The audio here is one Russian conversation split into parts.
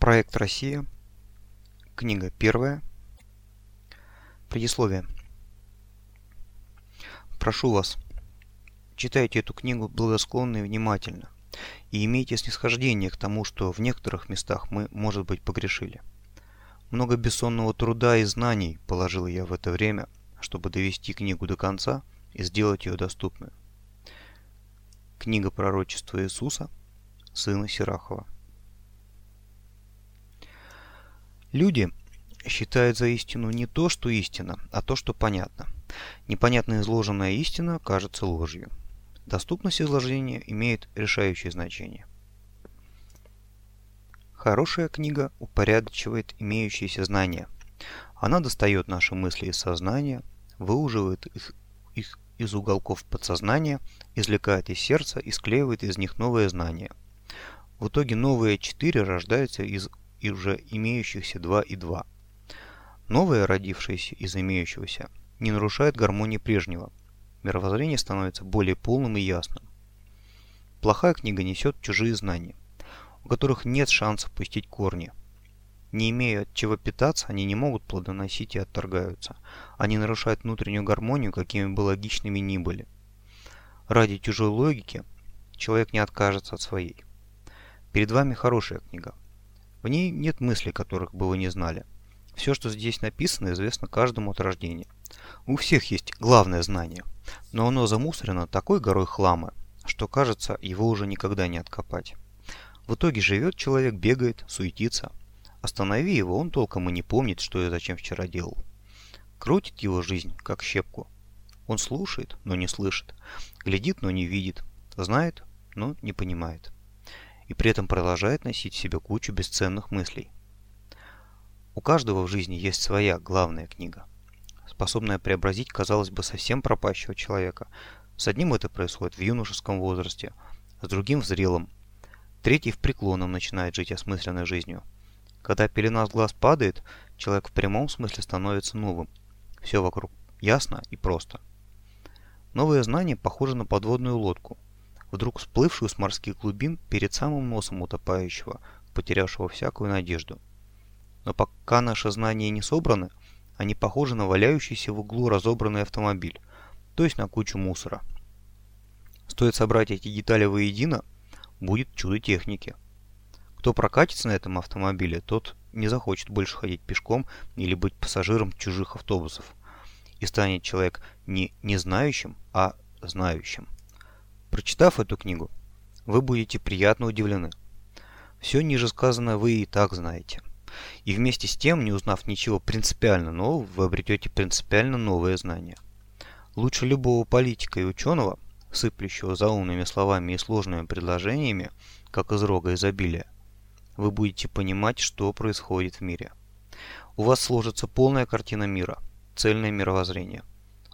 Проект «Россия». Книга первая. Предисловие. Прошу вас, читайте эту книгу благосклонно и внимательно, и имейте снисхождение к тому, что в некоторых местах мы, может быть, погрешили. Много бессонного труда и знаний положил я в это время, чтобы довести книгу до конца и сделать ее доступной. Книга пророчества Иисуса, сына Сирахова. Люди считают за истину не то, что истина, а то, что понятно. Непонятно изложенная истина кажется ложью. Доступность изложения имеет решающее значение. Хорошая книга упорядочивает имеющиеся знания. Она достает наши мысли из сознания, выуживает их, их из уголков подсознания, извлекает из сердца и склеивает из них новые знания. В итоге новые четыре рождаются из уже имеющихся 2 и 2. Новое, родившееся из имеющегося, не нарушает гармонии прежнего. Мировоззрение становится более полным и ясным. Плохая книга несет чужие знания, у которых нет шанса пустить корни. Не имея чего питаться, они не могут плодоносить и отторгаются. Они нарушают внутреннюю гармонию, какими бы логичными ни были. Ради чужой логики человек не откажется от своей. Перед вами хорошая книга. В ней нет мыслей, которых бы вы не знали. Все, что здесь написано, известно каждому от рождения. У всех есть главное знание, но оно замусорено такой горой хлама, что кажется, его уже никогда не откопать. В итоге живет человек, бегает, суетится. Останови его, он толком и не помнит, что и зачем вчера делал. Крутит его жизнь, как щепку. Он слушает, но не слышит. Глядит, но не видит. Знает, но не понимает и при этом продолжает носить в себе кучу бесценных мыслей. У каждого в жизни есть своя главная книга, способная преобразить, казалось бы, совсем пропащего человека. С одним это происходит в юношеском возрасте, с другим в зрелом. Третий в преклонном начинает жить осмысленной жизнью. Когда пелена с глаз падает, человек в прямом смысле становится новым. Все вокруг ясно и просто. Новые знания похожи на подводную лодку – вдруг всплывшую с морских глубин перед самым носом утопающего, потерявшего всякую надежду. Но пока наши знания не собраны, они похожи на валяющийся в углу разобранный автомобиль, то есть на кучу мусора. Стоит собрать эти детали воедино, будет чудо техники. Кто прокатится на этом автомобиле, тот не захочет больше ходить пешком или быть пассажиром чужих автобусов. И станет человек не не знающим, а знающим. Прочитав эту книгу, вы будете приятно удивлены. Все ниже сказанное вы и так знаете. И вместе с тем, не узнав ничего принципиально нового, вы обретете принципиально новые знания. Лучше любого политика и ученого, сыплющего заумными словами и сложными предложениями, как из рога изобилия, вы будете понимать, что происходит в мире. У вас сложится полная картина мира, цельное мировоззрение.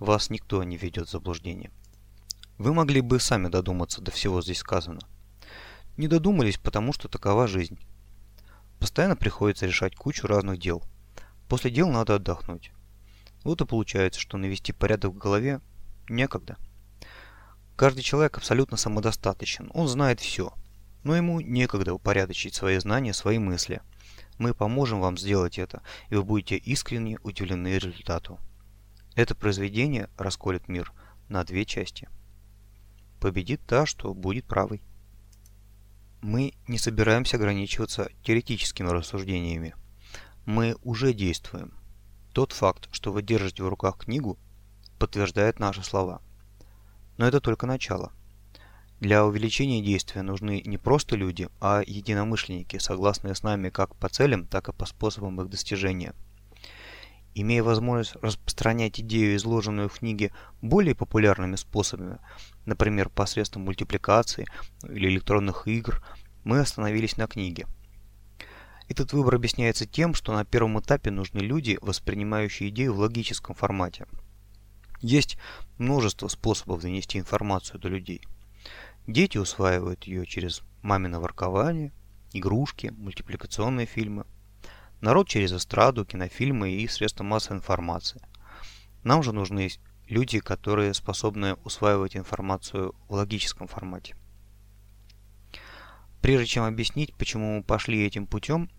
Вас никто не ведет в заблуждение. Вы могли бы сами додуматься до всего здесь сказано. Не додумались, потому что такова жизнь. Постоянно приходится решать кучу разных дел. После дел надо отдохнуть. Вот и получается, что навести порядок в голове некогда. Каждый человек абсолютно самодостаточен, он знает все, но ему некогда упорядочить свои знания, свои мысли. Мы поможем вам сделать это, и вы будете искренне удивлены результату. Это произведение расколет мир на две части победит та, что будет правой. Мы не собираемся ограничиваться теоретическими рассуждениями. Мы уже действуем. Тот факт, что вы держите в руках книгу, подтверждает наши слова. Но это только начало. Для увеличения действия нужны не просто люди, а единомышленники, согласные с нами как по целям, так и по способам их достижения – Имея возможность распространять идею, изложенную в книге, более популярными способами, например, посредством мультипликации или электронных игр, мы остановились на книге. Этот выбор объясняется тем, что на первом этапе нужны люди, воспринимающие идею в логическом формате. Есть множество способов донести информацию до людей. Дети усваивают ее через мамино воркование, игрушки, мультипликационные фильмы. Народ через эстраду, кинофильмы и средства массовой информации. Нам же нужны люди, которые способны усваивать информацию в логическом формате. Прежде чем объяснить, почему мы пошли этим путем,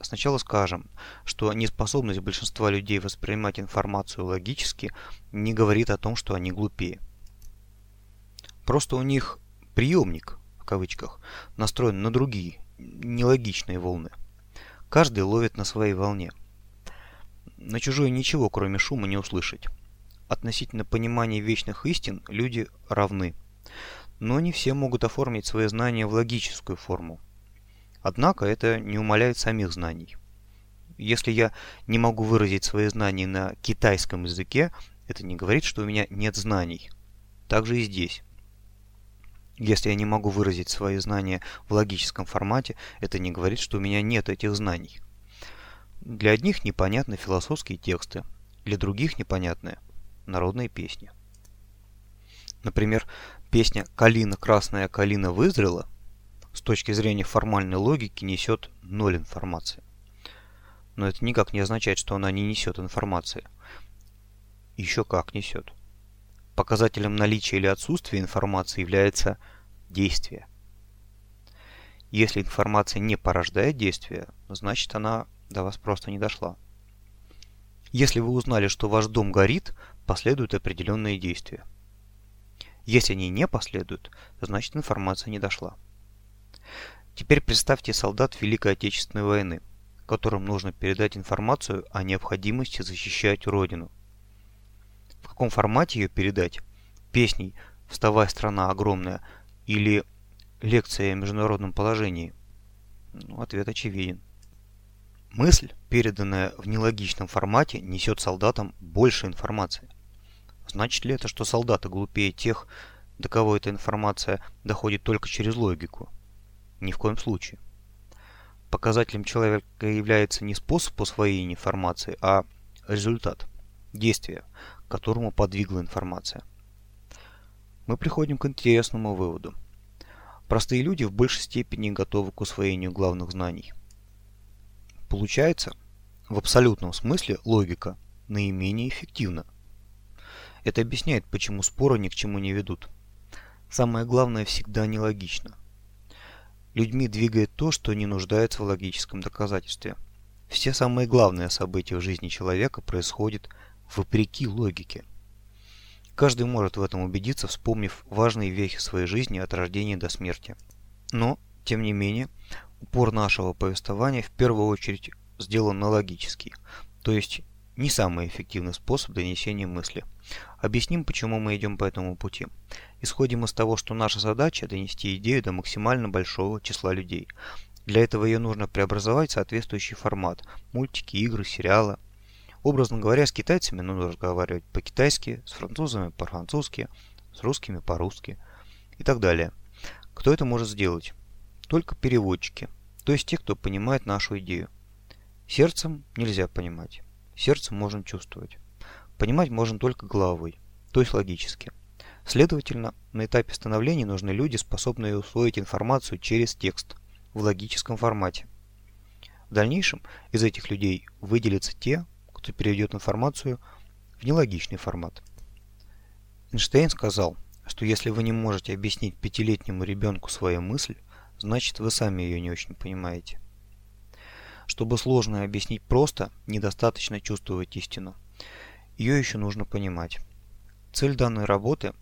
Сначала скажем, что неспособность большинства людей воспринимать информацию логически не говорит о том, что они глупее. Просто у них приемник, в кавычках, настроен на другие, нелогичные волны. Каждый ловит на своей волне. На чужое ничего, кроме шума, не услышать. Относительно понимания вечных истин люди равны. Но не все могут оформить свои знания в логическую форму. Однако это не умаляет самих знаний. Если я не могу выразить свои знания на китайском языке, это не говорит, что у меня нет знаний. Так же и здесь. Если я не могу выразить свои знания в логическом формате, это не говорит, что у меня нет этих знаний. Для одних непонятны философские тексты, для других непонятны народные песни. Например, песня «Калина красная, калина вызрела» с точки зрения формальной логики несет ноль информации. Но это никак не означает, что она не несет информации. Еще как несет. Показателем наличия или отсутствия информации является действие. Если информация не порождает действия, значит она до вас просто не дошла. Если вы узнали, что ваш дом горит, последуют определенные действия. Если они не последуют, значит информация не дошла. Теперь представьте солдат Великой Отечественной войны, которым нужно передать информацию о необходимости защищать Родину. В каком формате ее передать? Песней «Вставай, страна огромная» или лекция о международном положении? Ну, ответ очевиден. Мысль, переданная в нелогичном формате, несет солдатам больше информации. Значит ли это, что солдаты глупее тех, до кого эта информация доходит только через логику? Ни в коем случае. Показателем человека является не способ усвоения информации, а результат, действие, к которому подвигла информация. Мы приходим к интересному выводу. Простые люди в большей степени готовы к усвоению главных знаний. Получается, в абсолютном смысле логика наименее эффективна. Это объясняет, почему споры ни к чему не ведут. Самое главное всегда нелогично. Людьми двигает то, что не нуждается в логическом доказательстве. Все самые главные события в жизни человека происходят вопреки логике. Каждый может в этом убедиться, вспомнив важные вехи своей жизни от рождения до смерти. Но, тем не менее, упор нашего повествования в первую очередь сделан на логический, то есть не самый эффективный способ донесения мысли. Объясним, почему мы идем по этому пути. Исходим из того, что наша задача – донести идею до максимально большого числа людей. Для этого ее нужно преобразовать в соответствующий формат – мультики, игры, сериалы. Образно говоря, с китайцами нужно разговаривать по-китайски, с французами по-французски, с русскими по-русски и так далее. Кто это может сделать? Только переводчики, то есть те, кто понимает нашу идею. Сердцем нельзя понимать, сердцем можем чувствовать. Понимать можно только головой, то есть логически – Следовательно, на этапе становления нужны люди, способные усвоить информацию через текст в логическом формате. В дальнейшем из этих людей выделятся те, кто переведет информацию в нелогичный формат. Эйнштейн сказал, что если вы не можете объяснить пятилетнему ребенку свою мысль, значит вы сами ее не очень понимаете. Чтобы сложное объяснить просто, недостаточно чувствовать истину. Ее еще нужно понимать. Цель данной работы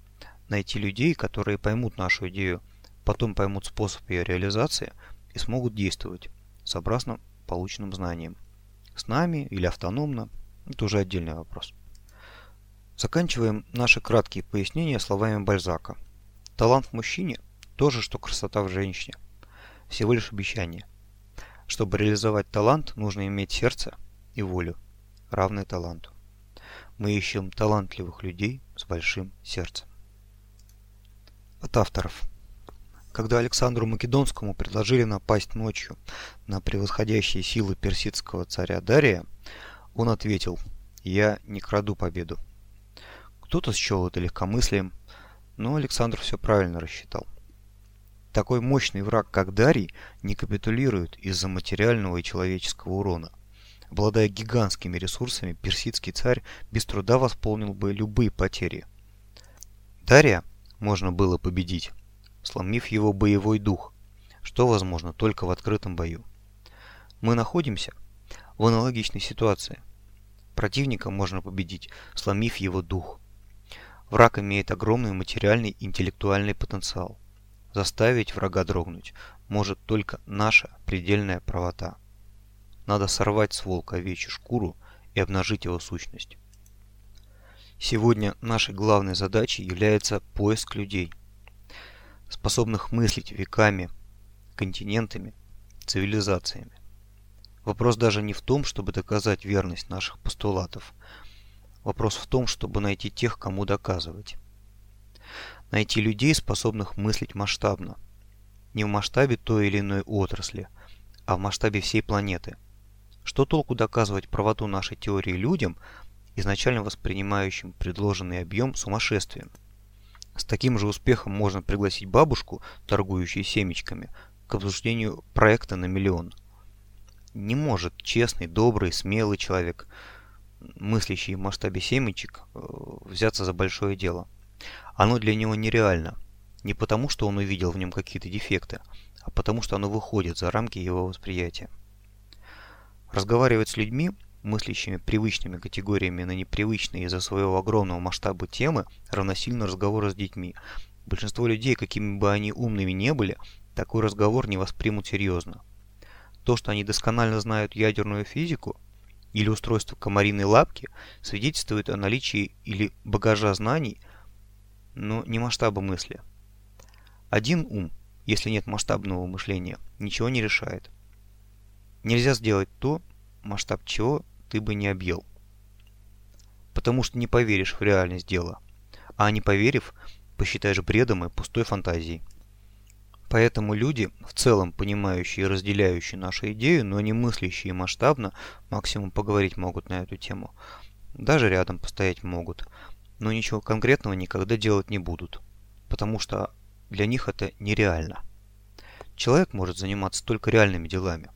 найти людей, которые поймут нашу идею, потом поймут способ ее реализации и смогут действовать, сообразно полученным знаниям. С нами или автономно – это уже отдельный вопрос. Заканчиваем наши краткие пояснения словами Бальзака. Талант в мужчине – то же, что красота в женщине. Всего лишь обещание. Чтобы реализовать талант, нужно иметь сердце и волю, равные таланту. Мы ищем талантливых людей с большим сердцем. От авторов. Когда Александру Македонскому предложили напасть ночью на превосходящие силы персидского царя Дария, он ответил «Я не краду победу». Кто-то счел это легкомыслием, но Александр все правильно рассчитал. Такой мощный враг, как Дарий, не капитулирует из-за материального и человеческого урона. Обладая гигантскими ресурсами, персидский царь без труда восполнил бы любые потери. Дария можно было победить, сломив его боевой дух, что возможно только в открытом бою. Мы находимся в аналогичной ситуации. Противника можно победить, сломив его дух. Враг имеет огромный материальный и интеллектуальный потенциал. Заставить врага дрогнуть может только наша предельная правота. Надо сорвать с волка овечью шкуру и обнажить его сущность. Сегодня нашей главной задачей является поиск людей, способных мыслить веками, континентами, цивилизациями. Вопрос даже не в том, чтобы доказать верность наших постулатов. Вопрос в том, чтобы найти тех, кому доказывать. Найти людей, способных мыслить масштабно. Не в масштабе той или иной отрасли, а в масштабе всей планеты. Что толку доказывать правоту нашей теории людям, изначально воспринимающим предложенный объем сумасшествием. С таким же успехом можно пригласить бабушку, торгующую семечками, к обсуждению проекта на миллион. Не может честный, добрый, смелый человек, мыслящий в масштабе семечек, э, взяться за большое дело. Оно для него нереально. Не потому, что он увидел в нем какие-то дефекты, а потому, что оно выходит за рамки его восприятия. Разговаривать с людьми мыслящими привычными категориями на непривычные из-за своего огромного масштаба темы, равносильно разговору с детьми. Большинство людей, какими бы они умными не были, такой разговор не воспримут серьезно. То, что они досконально знают ядерную физику или устройство комариной лапки, свидетельствует о наличии или багажа знаний, но не масштаба мысли. Один ум, если нет масштабного мышления, ничего не решает. Нельзя сделать то, масштаб чего ты бы не объел. Потому что не поверишь в реальность дела. А не поверив, посчитаешь бредом и пустой фантазией. Поэтому люди, в целом понимающие и разделяющие нашу идею, но не мыслящие масштабно, максимум поговорить могут на эту тему. Даже рядом постоять могут. Но ничего конкретного никогда делать не будут. Потому что для них это нереально. Человек может заниматься только реальными делами.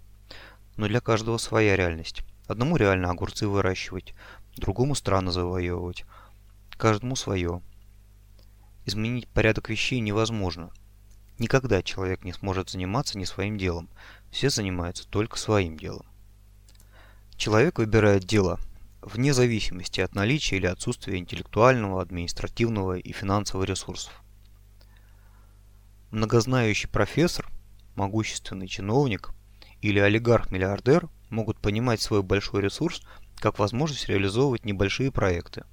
Но для каждого своя реальность. Одному реально огурцы выращивать, другому страны завоевывать. Каждому свое. Изменить порядок вещей невозможно. Никогда человек не сможет заниматься не своим делом. Все занимаются только своим делом. Человек выбирает дело вне зависимости от наличия или отсутствия интеллектуального, административного и финансового ресурсов. Многознающий профессор, могущественный чиновник или олигарх-миллиардер могут понимать свой большой ресурс как возможность реализовывать небольшие проекты.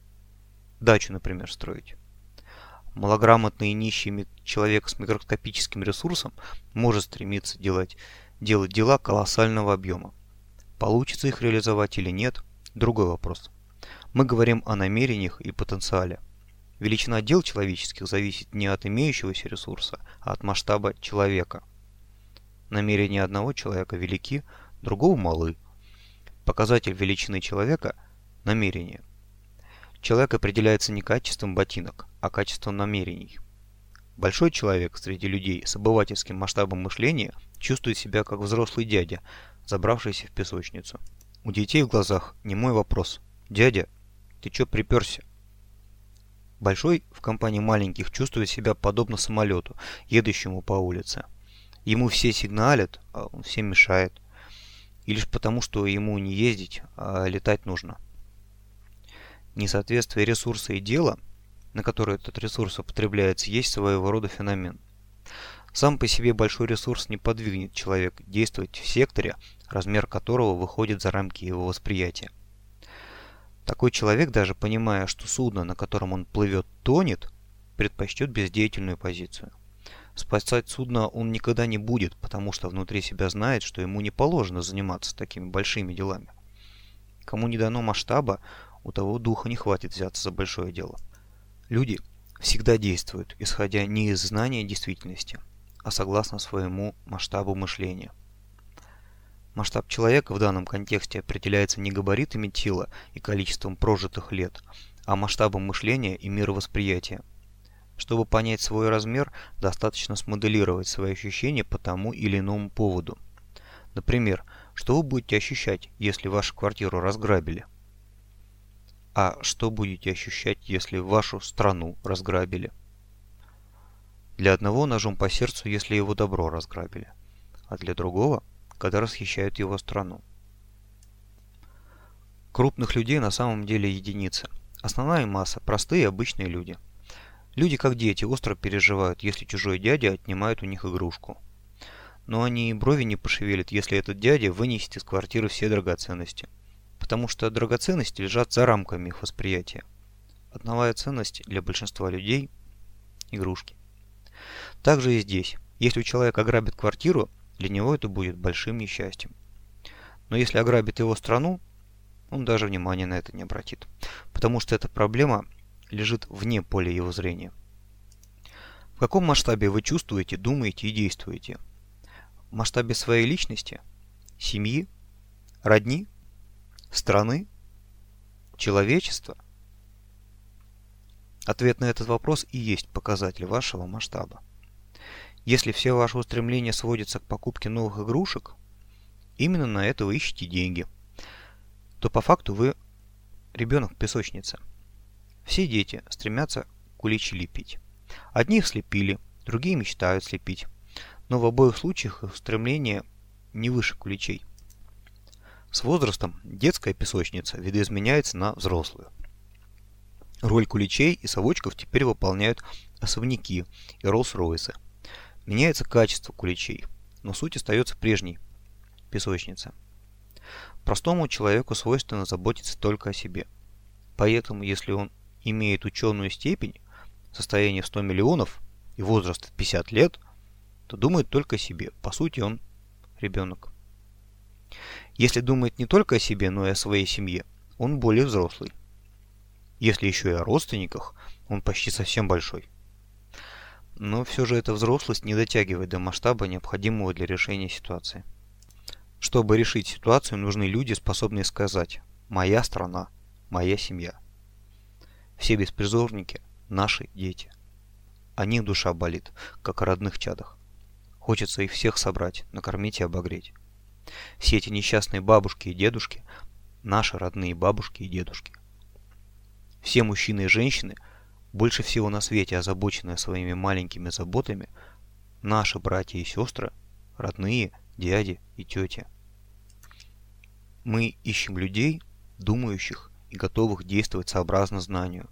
Дачу, например, строить. Малограмотный и нищий человек с микроскопическим ресурсом может стремиться делать, делать дела колоссального объема. Получится их реализовать или нет – другой вопрос. Мы говорим о намерениях и потенциале. Величина дел человеческих зависит не от имеющегося ресурса, а от масштаба человека. Намерения одного человека велики, другого малы. Показатель величины человека – намерение. Человек определяется не качеством ботинок, а качеством намерений. Большой человек среди людей с обывательским масштабом мышления чувствует себя как взрослый дядя, забравшийся в песочницу. У детей в глазах не мой вопрос. «Дядя, ты чё приперся?» Большой в компании маленьких чувствует себя подобно самолету, едущему по улице. Ему все сигналят, а он всем мешает и лишь потому, что ему не ездить, а летать нужно. Несоответствие ресурса и дела, на который этот ресурс употребляется, есть своего рода феномен. Сам по себе большой ресурс не подвигнет человека действовать в секторе, размер которого выходит за рамки его восприятия. Такой человек, даже понимая, что судно, на котором он плывет, тонет, предпочтет бездеятельную позицию. Спасать судно он никогда не будет, потому что внутри себя знает, что ему не положено заниматься такими большими делами. Кому не дано масштаба, у того духа не хватит взяться за большое дело. Люди всегда действуют, исходя не из знания действительности, а согласно своему масштабу мышления. Масштаб человека в данном контексте определяется не габаритами тела и количеством прожитых лет, а масштабом мышления и мировосприятия – чтобы понять свой размер, достаточно смоделировать свои ощущения по тому или иному поводу. Например, что вы будете ощущать, если вашу квартиру разграбили? А что будете ощущать, если вашу страну разграбили? Для одного ножом по сердцу, если его добро разграбили, а для другого – когда расхищают его страну. Крупных людей на самом деле единицы. Основная масса – простые обычные люди. Люди, как дети, остро переживают, если чужой дядя отнимает у них игрушку. Но они и брови не пошевелят, если этот дядя вынесет из квартиры все драгоценности. Потому что драгоценности лежат за рамками их восприятия. Основная ценность для большинства людей – игрушки. Также и здесь. Если у человека ограбит квартиру, для него это будет большим несчастьем. Но если ограбит его страну, он даже внимания на это не обратит. Потому что эта проблема лежит вне поля его зрения. В каком масштабе вы чувствуете, думаете и действуете? В масштабе своей личности? Семьи? Родни? Страны? Человечества? Ответ на этот вопрос и есть показатель вашего масштаба. Если все ваши устремления сводятся к покупке новых игрушек, именно на это вы ищете деньги, то по факту вы ребенок в песочнице. Все дети стремятся куличи лепить. Одни их слепили, другие мечтают слепить. Но в обоих случаях их стремление не выше куличей. С возрастом детская песочница видоизменяется на взрослую. Роль куличей и совочков теперь выполняют особняки и Роллс-Ройсы. Меняется качество куличей, но суть остается прежней – песочница. Простому человеку свойственно заботиться только о себе. Поэтому, если он имеет ученую степень, состояние в 100 миллионов и возраст в 50 лет, то думает только о себе. По сути, он ребенок. Если думает не только о себе, но и о своей семье, он более взрослый. Если еще и о родственниках, он почти совсем большой. Но все же эта взрослость не дотягивает до масштаба, необходимого для решения ситуации. Чтобы решить ситуацию, нужны люди, способные сказать «моя страна, моя семья». Все беспризорники – наши дети. О них душа болит, как о родных чадах. Хочется их всех собрать, накормить и обогреть. Все эти несчастные бабушки и дедушки – наши родные бабушки и дедушки. Все мужчины и женщины, больше всего на свете озабоченные своими маленькими заботами, наши братья и сестры, родные, дяди и тети. Мы ищем людей, думающих и готовых действовать сообразно знанию.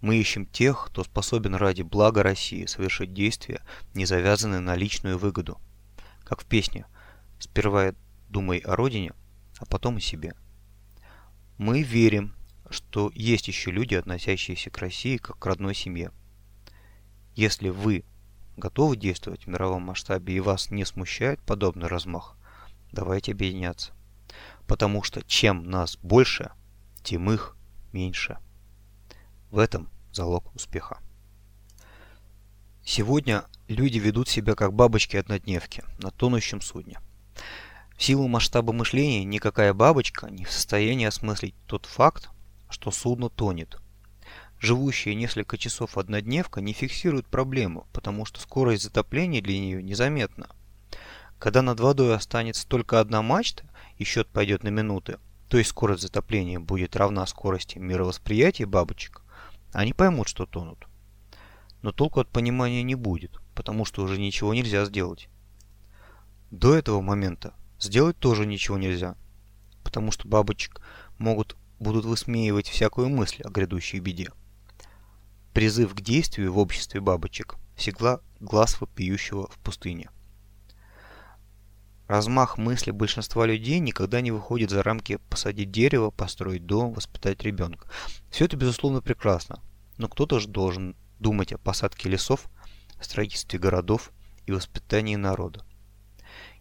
Мы ищем тех, кто способен ради блага России совершить действия, не завязанные на личную выгоду. Как в песне «Сперва думай о родине, а потом о себе». Мы верим, что есть еще люди, относящиеся к России как к родной семье. Если вы готовы действовать в мировом масштабе и вас не смущает подобный размах, давайте объединяться. Потому что чем нас больше, тем их меньше. В этом залог успеха. Сегодня люди ведут себя как бабочки-однодневки на тонущем судне. В силу масштаба мышления никакая бабочка не в состоянии осмыслить тот факт, что судно тонет. Живущая несколько часов однодневка не фиксирует проблему, потому что скорость затопления для нее незаметна. Когда над водой останется только одна мачта и счет пойдет на минуты, то есть скорость затопления будет равна скорости мировосприятия бабочек, они поймут, что тонут. Но толку от понимания не будет, потому что уже ничего нельзя сделать. До этого момента сделать тоже ничего нельзя, потому что бабочек могут будут высмеивать всякую мысль о грядущей беде. Призыв к действию в обществе бабочек всегда глаз вопиющего в пустыне. Размах мысли большинства людей никогда не выходит за рамки посадить дерево, построить дом, воспитать ребенка. Все это безусловно прекрасно, но кто-то же должен думать о посадке лесов, строительстве городов и воспитании народа.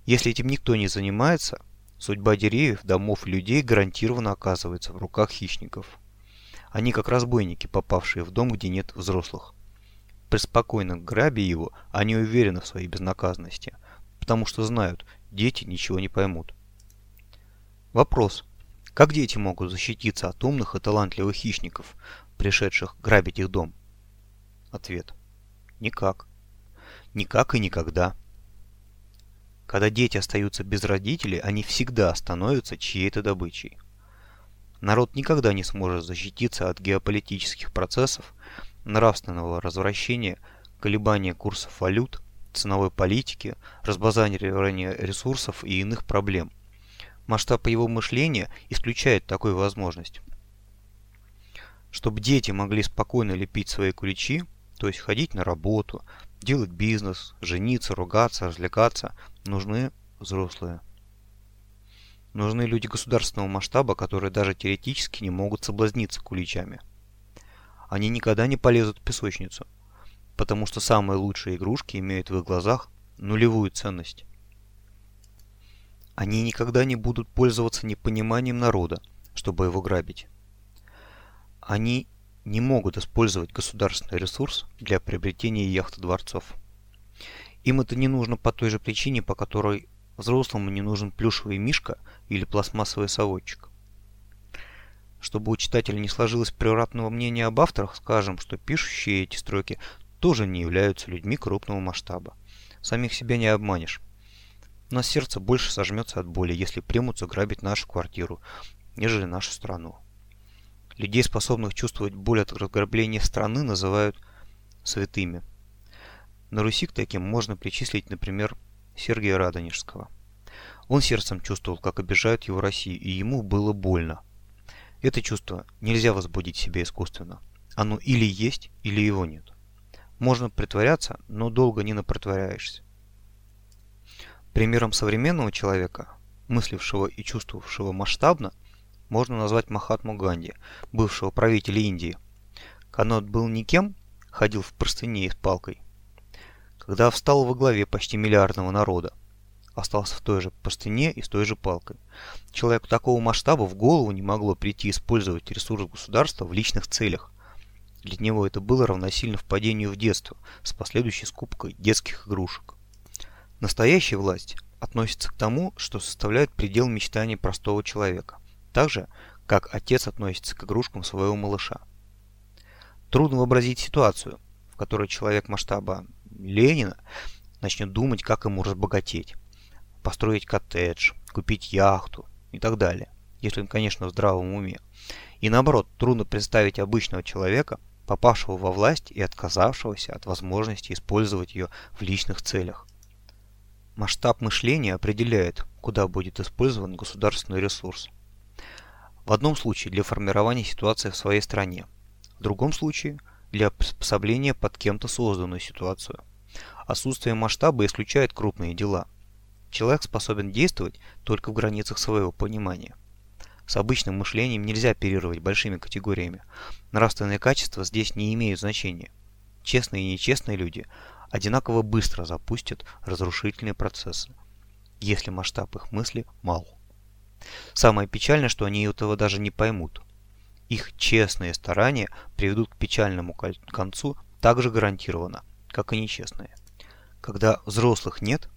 Если этим никто не занимается, Судьба деревьев, домов людей гарантированно оказывается в руках хищников. Они как разбойники, попавшие в дом, где нет взрослых. При спокойном грабе его они уверены в своей безнаказанности, потому что знают, дети ничего не поймут. Вопрос. Как дети могут защититься от умных и талантливых хищников, пришедших грабить их дом? Ответ. Никак. Никак и никогда. Когда дети остаются без родителей, они всегда становятся чьей-то добычей. Народ никогда не сможет защититься от геополитических процессов, нравственного развращения, колебания курсов валют, ценовой политики, разбазаривания ресурсов и иных проблем. Масштаб его мышления исключает такую возможность. Чтобы дети могли спокойно лепить свои куличи, то есть ходить на работу, делать бизнес, жениться, ругаться, развлекаться, нужны взрослые. Нужны люди государственного масштаба, которые даже теоретически не могут соблазниться куличами. Они никогда не полезут в песочницу, потому что самые лучшие игрушки имеют в их глазах нулевую ценность. Они никогда не будут пользоваться непониманием народа, чтобы его грабить. Они не могут использовать государственный ресурс для приобретения яхт-дворцов. Им это не нужно по той же причине, по которой взрослому не нужен плюшевый мишка или пластмассовый соводчик. Чтобы у читателя не сложилось превратного мнения об авторах, скажем, что пишущие эти строки тоже не являются людьми крупного масштаба. Самих себя не обманешь. Но сердце больше сожмется от боли, если примутся грабить нашу квартиру, нежели нашу страну. Людей, способных чувствовать боль от разграбления страны, называют святыми. На Руси к таким можно причислить, например, Сергия Радонежского. Он сердцем чувствовал, как обижают его Россию, и ему было больно. Это чувство нельзя возбудить себе искусственно. Оно или есть, или его нет. Можно притворяться, но долго не напротворяешься. Примером современного человека, мыслившего и чувствовавшего масштабно, можно назвать Махатму Ганди, бывшего правителя Индии. Он был никем, ходил в простыне и с палкой. Когда встал во главе почти миллиардного народа, остался в той же простыне и с той же палкой. Человеку такого масштаба в голову не могло прийти использовать ресурс государства в личных целях. Для него это было равносильно впадению в детство с последующей скупкой детских игрушек. Настоящая власть относится к тому, что составляет предел мечтаний простого человека, так же, как отец относится к игрушкам своего малыша. Трудно вообразить ситуацию, в которой человек масштаба Ленина начнет думать, как ему разбогатеть построить коттедж, купить яхту и так далее, если он, конечно, в здравом уме. И наоборот, трудно представить обычного человека, попавшего во власть и отказавшегося от возможности использовать ее в личных целях. Масштаб мышления определяет, куда будет использован государственный ресурс. В одном случае для формирования ситуации в своей стране, в другом случае для приспособления под кем-то созданную ситуацию. Отсутствие масштаба исключает крупные дела – Человек способен действовать только в границах своего понимания. С обычным мышлением нельзя оперировать большими категориями. Нравственные качества здесь не имеют значения. Честные и нечестные люди одинаково быстро запустят разрушительные процессы, если масштаб их мысли мал. Самое печальное, что они этого даже не поймут. Их честные старания приведут к печальному концу так же гарантированно, как и нечестные. Когда взрослых нет,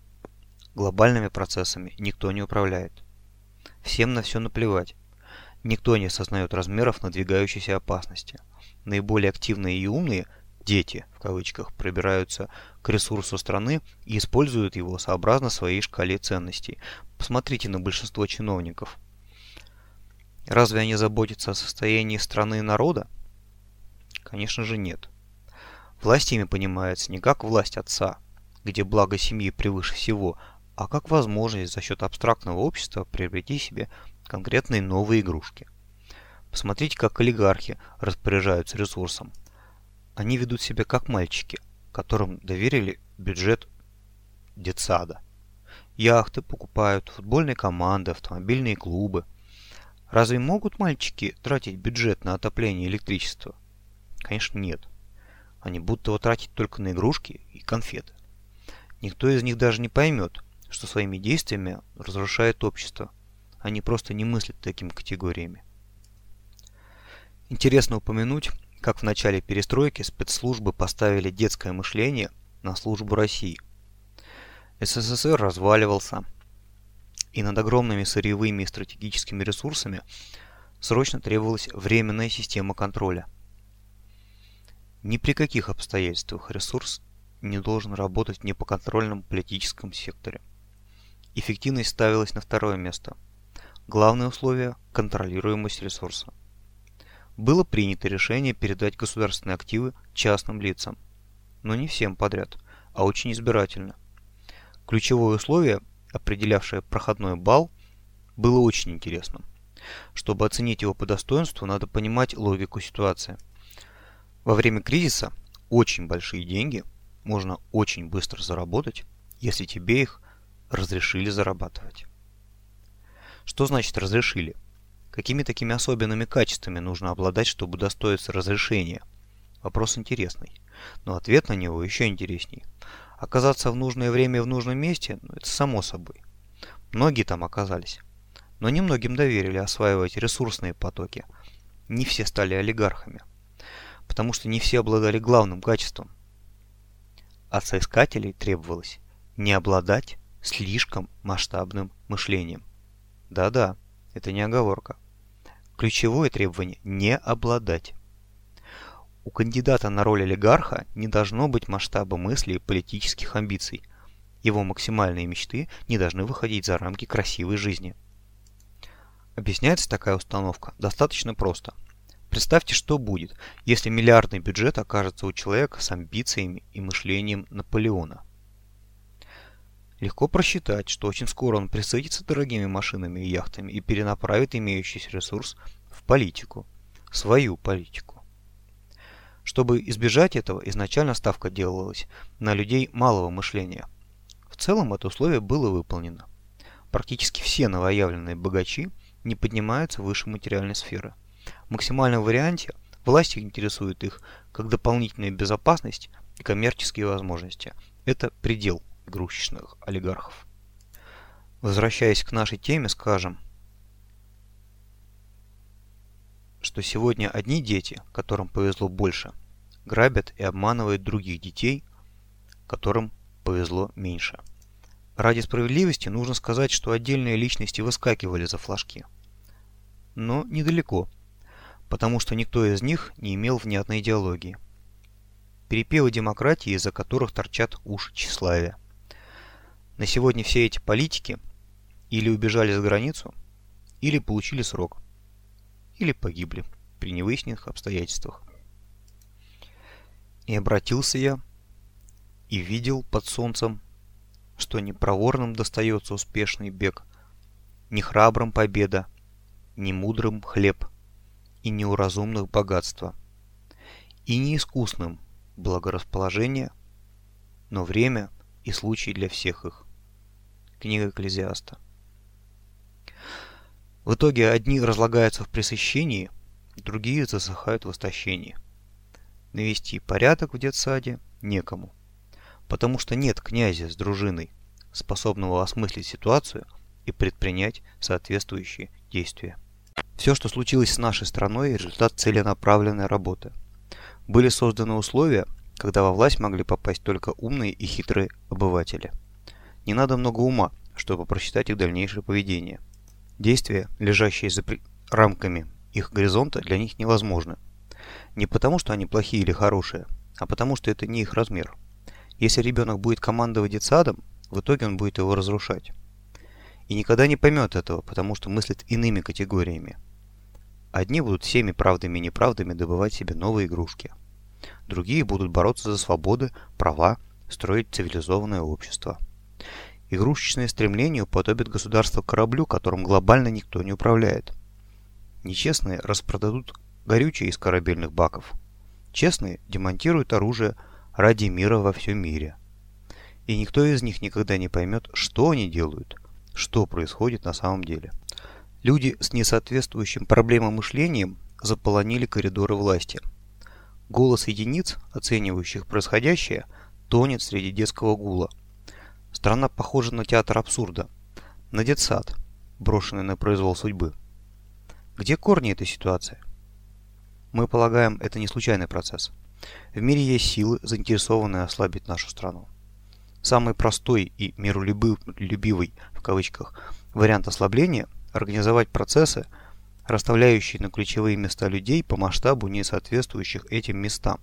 Глобальными процессами никто не управляет. Всем на все наплевать. Никто не осознает размеров надвигающейся опасности. Наиболее активные и умные «дети» в кавычках пробираются к ресурсу страны и используют его сообразно своей шкале ценностей. Посмотрите на большинство чиновников. Разве они заботятся о состоянии страны и народа? Конечно же нет. Власть ими понимается не как власть отца, где благо семьи превыше всего, а как возможность за счет абстрактного общества приобрести себе конкретные новые игрушки. Посмотрите, как олигархи распоряжаются ресурсом. Они ведут себя как мальчики, которым доверили бюджет детсада. Яхты покупают, футбольные команды, автомобильные клубы. Разве могут мальчики тратить бюджет на отопление и электричество? Конечно нет. Они будут его тратить только на игрушки и конфеты. Никто из них даже не поймет, что своими действиями разрушает общество. Они просто не мыслят такими категориями. Интересно упомянуть, как в начале перестройки спецслужбы поставили детское мышление на службу России. СССР разваливался, и над огромными сырьевыми и стратегическими ресурсами срочно требовалась временная система контроля. Ни при каких обстоятельствах ресурс не должен работать в непоконтрольном политическом секторе. Эффективность ставилась на второе место. Главное условие – контролируемость ресурса. Было принято решение передать государственные активы частным лицам. Но не всем подряд, а очень избирательно. Ключевое условие, определявшее проходной балл, было очень интересным. Чтобы оценить его по достоинству, надо понимать логику ситуации. Во время кризиса очень большие деньги можно очень быстро заработать, если тебе их разрешили зарабатывать. Что значит разрешили? Какими такими особенными качествами нужно обладать, чтобы достоиться разрешения? Вопрос интересный, но ответ на него еще интересней. Оказаться в нужное время в нужном месте ну, – это само собой. Многие там оказались. Но немногим доверили осваивать ресурсные потоки. Не все стали олигархами. Потому что не все обладали главным качеством. От соискателей требовалось не обладать слишком масштабным мышлением. Да-да, это не оговорка. Ключевое требование – не обладать. У кандидата на роль олигарха не должно быть масштаба мыслей и политических амбиций. Его максимальные мечты не должны выходить за рамки красивой жизни. Объясняется такая установка достаточно просто. Представьте, что будет, если миллиардный бюджет окажется у человека с амбициями и мышлением Наполеона. Легко просчитать, что очень скоро он присытится дорогими машинами и яхтами и перенаправит имеющийся ресурс в политику, свою политику. Чтобы избежать этого, изначально ставка делалась на людей малого мышления. В целом это условие было выполнено. Практически все новоявленные богачи не поднимаются выше материальной сферы. В максимальном варианте власти интересует их как дополнительная безопасность и коммерческие возможности. Это предел игрушечных олигархов. Возвращаясь к нашей теме, скажем, что сегодня одни дети, которым повезло больше, грабят и обманывают других детей, которым повезло меньше. Ради справедливости нужно сказать, что отдельные личности выскакивали за флажки. Но недалеко, потому что никто из них не имел внятной идеологии. Перепевы демократии, из-за которых торчат уши тщеславия. На сегодня все эти политики или убежали за границу, или получили срок, или погибли при невыясненных обстоятельствах. И обратился я, и видел под солнцем, что не проворным достается успешный бег, не храбрым победа, не мудрым хлеб, и не у разумных богатства, и не искусным благорасположение, но время и случай для всех их. Книга Экклезиаста. В итоге одни разлагаются в пресыщении, другие засыхают в истощении. Навести порядок в детсаде некому, потому что нет князя с дружиной, способного осмыслить ситуацию и предпринять соответствующие действия. Все, что случилось с нашей страной, результат целенаправленной работы. Были созданы условия, когда во власть могли попасть только умные и хитрые обыватели – не надо много ума, чтобы просчитать их дальнейшее поведение. Действия, лежащие за рамками их горизонта, для них невозможны. Не потому, что они плохие или хорошие, а потому, что это не их размер. Если ребенок будет командовать детсадом, в итоге он будет его разрушать. И никогда не поймет этого, потому что мыслит иными категориями. Одни будут всеми правдами и неправдами добывать себе новые игрушки. Другие будут бороться за свободы, права, строить цивилизованное общество. Игрушечное стремление уподобит государство кораблю, которым глобально никто не управляет. Нечестные распродадут горючее из корабельных баков. Честные демонтируют оружие ради мира во всем мире. И никто из них никогда не поймет, что они делают, что происходит на самом деле. Люди с несоответствующим проблемам мышлением заполонили коридоры власти. Голос единиц, оценивающих происходящее, тонет среди детского гула – Страна похожа на театр абсурда, на детсад, брошенный на произвол судьбы. Где корни этой ситуации? Мы полагаем, это не случайный процесс. В мире есть силы, заинтересованные ослабить нашу страну. Самый простой и миролюбивый, в кавычках, вариант ослабления – организовать процессы, расставляющие на ключевые места людей по масштабу, не соответствующих этим местам.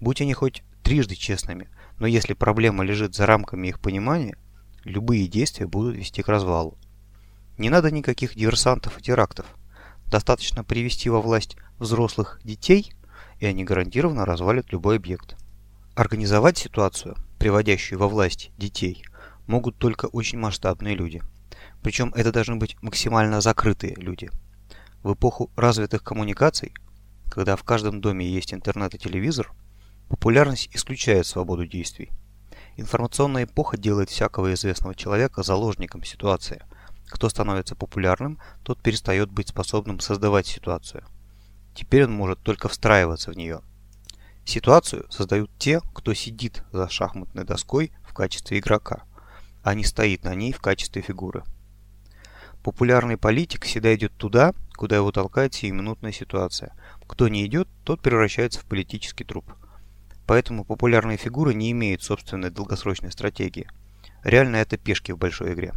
Будь они хоть трижды честными, но если проблема лежит за рамками их понимания, любые действия будут вести к развалу. Не надо никаких диверсантов и терактов. Достаточно привести во власть взрослых детей, и они гарантированно развалят любой объект. Организовать ситуацию, приводящую во власть детей, могут только очень масштабные люди. Причем это должны быть максимально закрытые люди. В эпоху развитых коммуникаций, когда в каждом доме есть интернет и телевизор, популярность исключает свободу действий. Информационная эпоха делает всякого известного человека заложником ситуации. Кто становится популярным, тот перестает быть способным создавать ситуацию. Теперь он может только встраиваться в нее. Ситуацию создают те, кто сидит за шахматной доской в качестве игрока, а не стоит на ней в качестве фигуры. Популярный политик всегда идет туда, куда его толкает сиюминутная ситуация. Кто не идет, тот превращается в политический труп. Поэтому популярные фигуры не имеют собственной долгосрочной стратегии. Реально это пешки в большой игре.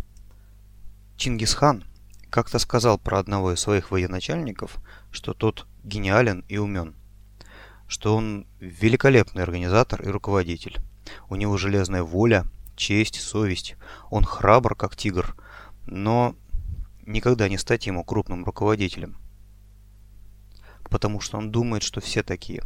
Чингисхан как-то сказал про одного из своих военачальников, что тот гениален и умен, что он великолепный организатор и руководитель. У него железная воля, честь, совесть. Он храбр, как тигр, но никогда не стать ему крупным руководителем. Потому что он думает, что все такие.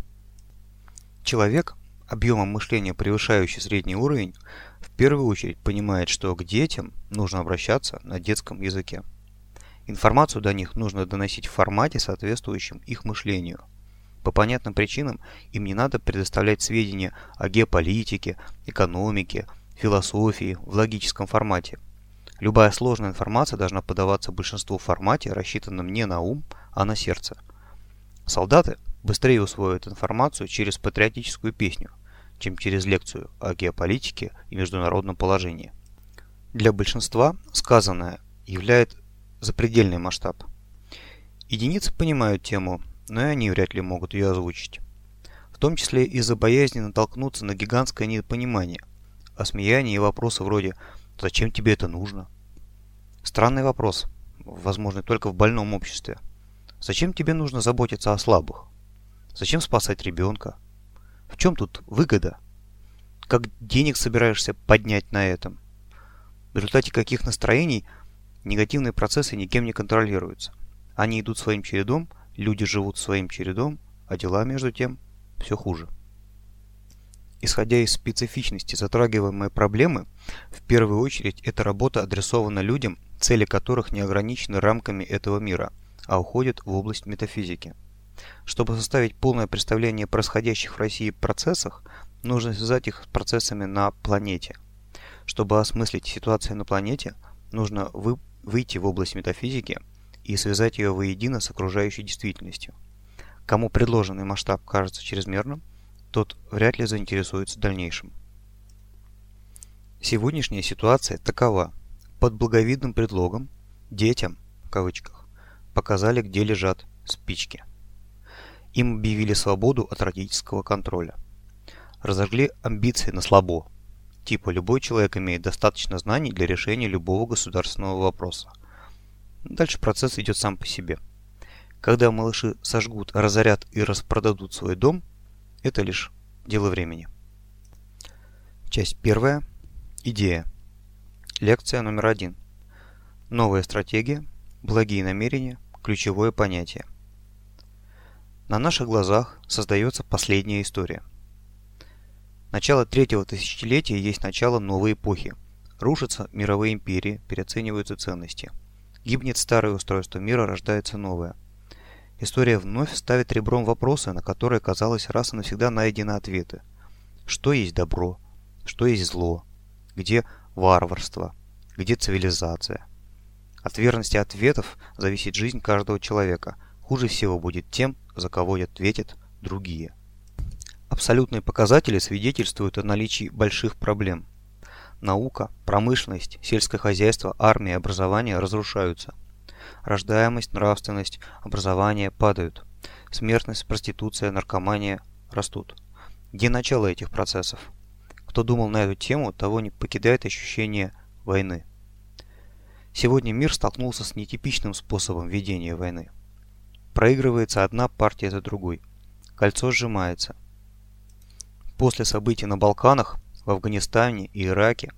Человек, объемом мышления превышающий средний уровень, в первую очередь понимает, что к детям нужно обращаться на детском языке. Информацию до них нужно доносить в формате, соответствующем их мышлению. По понятным причинам им не надо предоставлять сведения о геополитике, экономике, философии в логическом формате. Любая сложная информация должна подаваться большинству в формате, рассчитанном не на ум, а на сердце. Солдаты быстрее усвоят информацию через патриотическую песню, чем через лекцию о геополитике и международном положении. Для большинства сказанное является запредельный масштаб. Единицы понимают тему, но и они вряд ли могут ее озвучить. В том числе из-за боязни натолкнуться на гигантское недопонимание, осмеяние и вопросы вроде «Зачем тебе это нужно?» Странный вопрос, возможный только в больном обществе. Зачем тебе нужно заботиться о слабых? Зачем спасать ребенка? В чем тут выгода? Как денег собираешься поднять на этом? В результате каких настроений – Негативные процессы никем не контролируются. Они идут своим чередом, люди живут своим чередом, а дела между тем все хуже. Исходя из специфичности затрагиваемой проблемы, в первую очередь эта работа адресована людям, цели которых не ограничены рамками этого мира, а уходят в область метафизики. Чтобы составить полное представление о происходящих в России процессах, нужно связать их с процессами на планете. Чтобы осмыслить ситуацию на планете, нужно вы выйти в область метафизики и связать ее воедино с окружающей действительностью. Кому предложенный масштаб кажется чрезмерным, тот вряд ли заинтересуется дальнейшим. Сегодняшняя ситуация такова. Под благовидным предлогом детям, в кавычках, показали, где лежат спички. Им объявили свободу от родительского контроля. Разожгли амбиции на слабо, Типа любой человек имеет достаточно знаний для решения любого государственного вопроса. Дальше процесс идет сам по себе. Когда малыши сожгут, разорят и распродадут свой дом, это лишь дело времени. Часть первая. Идея. Лекция номер один. Новая стратегия, благие намерения, ключевое понятие. На наших глазах создается последняя история. Начало третьего тысячелетия есть начало новой эпохи. Рушатся мировые империи, переоцениваются ценности. Гибнет старое устройство мира, рождается новое. История вновь ставит ребром вопросы, на которые, казалось, раз и навсегда найдены ответы. Что есть добро? Что есть зло? Где варварство? Где цивилизация? От верности ответов зависит жизнь каждого человека. Хуже всего будет тем, за кого ответят другие. Абсолютные показатели свидетельствуют о наличии больших проблем. Наука, промышленность, сельское хозяйство, армия, образование разрушаются. Рождаемость, нравственность, образование падают. Смертность, проституция, наркомания растут. Где начало этих процессов? Кто думал на эту тему, того не покидает ощущение войны. Сегодня мир столкнулся с нетипичным способом ведения войны. Проигрывается одна партия за другой. Кольцо сжимается. После событий на Балканах, в Афганистане и Ираке,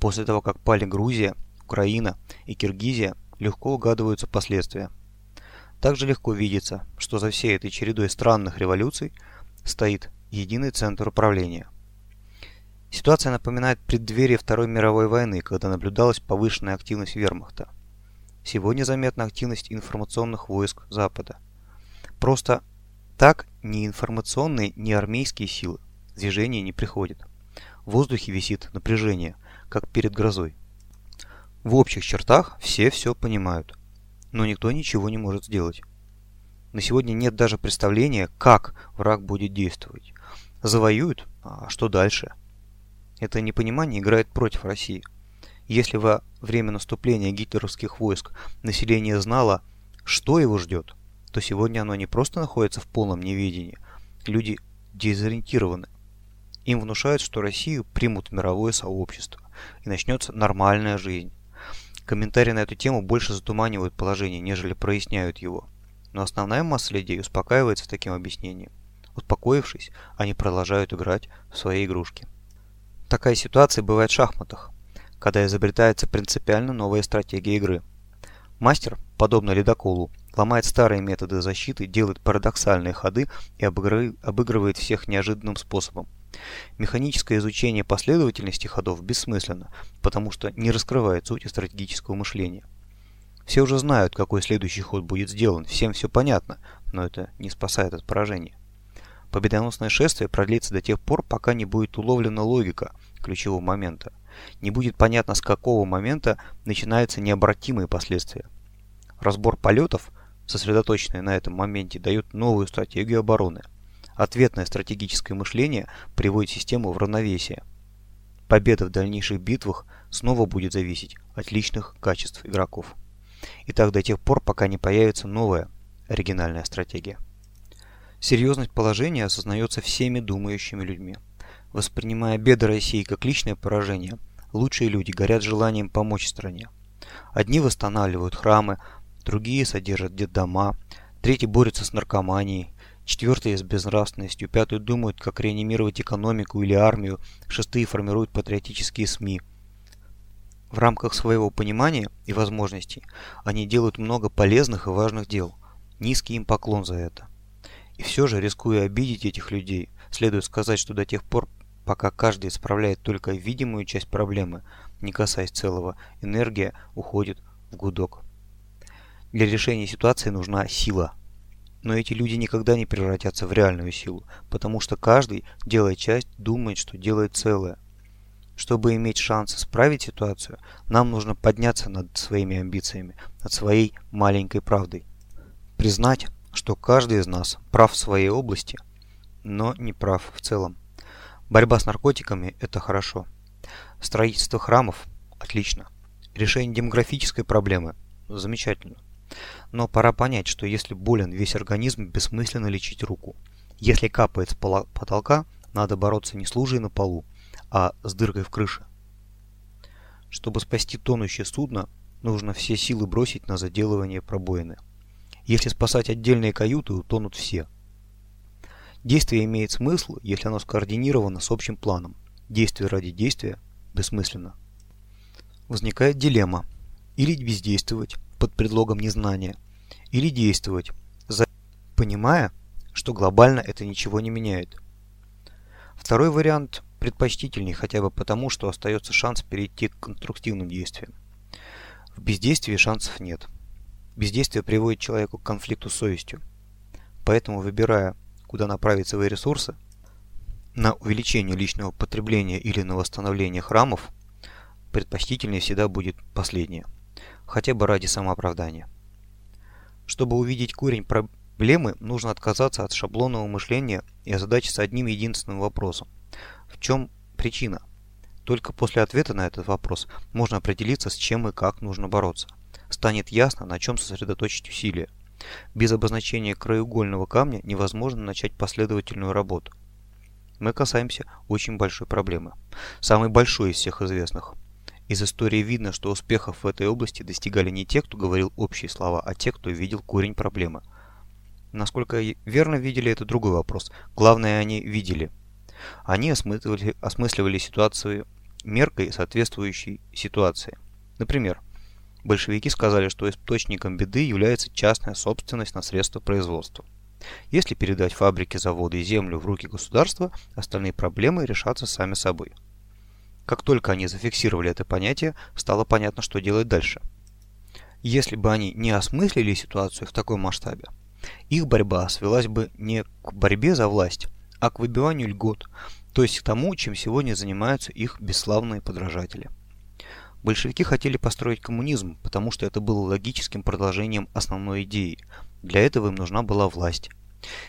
после того, как пали Грузия, Украина и Киргизия, легко угадываются последствия. Также легко видится, что за всей этой чередой странных революций стоит единый центр управления Ситуация напоминает преддверие Второй мировой войны, когда наблюдалась повышенная активность вермахта. Сегодня заметна активность информационных войск Запада. Просто так ни информационные, ни армейские силы в движение не приходят. В воздухе висит напряжение, как перед грозой. В общих чертах все все понимают, но никто ничего не может сделать. На сегодня нет даже представления, как враг будет действовать. Завоюют, а что дальше? Это непонимание играет против России. Если во время наступления гитлеровских войск население знало, что его ждет, то сегодня оно не просто находится в полном неведении. Люди дезориентированы. Им внушают, что Россию примут мировое сообщество и начнется нормальная жизнь. Комментарии на эту тему больше затуманивают положение, нежели проясняют его. Но основная масса людей успокаивается таким объяснением. Успокоившись, они продолжают играть в свои игрушки. Такая ситуация бывает в шахматах, когда изобретается принципиально новая стратегия игры. Мастер, подобно ледоколу, ломает старые методы защиты, делает парадоксальные ходы и обыгрывает всех неожиданным способом. Механическое изучение последовательности ходов бессмысленно, потому что не раскрывает сути стратегического мышления. Все уже знают, какой следующий ход будет сделан, всем все понятно, но это не спасает от поражения. Победоносное шествие продлится до тех пор, пока не будет уловлена логика ключевого момента. Не будет понятно, с какого момента начинаются необратимые последствия. Разбор полетов, сосредоточенный на этом моменте, дает новую стратегию обороны. Ответное стратегическое мышление приводит систему в равновесие. Победа в дальнейших битвах снова будет зависеть от личных качеств игроков. И так до тех пор, пока не появится новая оригинальная стратегия. Серьезность положения осознается всеми думающими людьми. Воспринимая беды России как личное поражение, лучшие люди горят желанием помочь стране. Одни восстанавливают храмы, другие содержат детдома, третьи борются с наркоманией, четвертые с безнравственностью, пятые думают, как реанимировать экономику или армию, шестые формируют патриотические СМИ. В рамках своего понимания и возможностей они делают много полезных и важных дел. Низкий им поклон за это. И все же, рискуя обидеть этих людей, следует сказать, что до тех пор, пока каждый исправляет только видимую часть проблемы, не касаясь целого, энергия уходит в гудок. Для решения ситуации нужна сила. Но эти люди никогда не превратятся в реальную силу, потому что каждый, делая часть, думает, что делает целое. Чтобы иметь шанс исправить ситуацию, нам нужно подняться над своими амбициями, над своей маленькой правдой. Признать, что каждый из нас прав в своей области, но не прав в целом. Борьба с наркотиками – это хорошо. Строительство храмов – отлично. Решение демографической проблемы – замечательно. Но пора понять, что если болен весь организм, бессмысленно лечить руку. Если капает с потолка, надо бороться не с лужей на полу, а с дыркой в крыше. Чтобы спасти тонущее судно, нужно все силы бросить на заделывание пробоины. Если спасать отдельные каюты, утонут все. Действие имеет смысл, если оно скоординировано с общим планом. Действие ради действия бессмысленно. Возникает дилемма. Или бездействовать под предлогом незнания, или действовать, понимая, что глобально это ничего не меняет. Второй вариант предпочтительней хотя бы потому, что остается шанс перейти к конструктивным действиям. В бездействии шансов нет. Бездействие приводит человеку к конфликту с совестью. Поэтому, выбирая, куда направить свои ресурсы, на увеличение личного потребления или на восстановление храмов, предпочтительнее всегда будет последнее, хотя бы ради самооправдания. Чтобы увидеть корень проблемы, нужно отказаться от шаблонного мышления и озадачиться одним единственным вопросом. В чем причина? Только после ответа на этот вопрос можно определиться, с чем и как нужно бороться станет ясно, на чем сосредоточить усилия. Без обозначения краеугольного камня невозможно начать последовательную работу. Мы касаемся очень большой проблемы. Самой большой из всех известных. Из истории видно, что успехов в этой области достигали не те, кто говорил общие слова, а те, кто видел корень проблемы. Насколько верно видели, это другой вопрос. Главное, они видели. Они осмысливали, осмысливали ситуацию меркой соответствующей ситуации. Например, Большевики сказали, что источником беды является частная собственность на средства производства. Если передать фабрики, заводы и землю в руки государства, остальные проблемы решатся сами собой. Как только они зафиксировали это понятие, стало понятно, что делать дальше. Если бы они не осмыслили ситуацию в таком масштабе, их борьба свелась бы не к борьбе за власть, а к выбиванию льгот, то есть к тому, чем сегодня занимаются их бесславные подражатели. Большевики хотели построить коммунизм, потому что это было логическим продолжением основной идеи. Для этого им нужна была власть.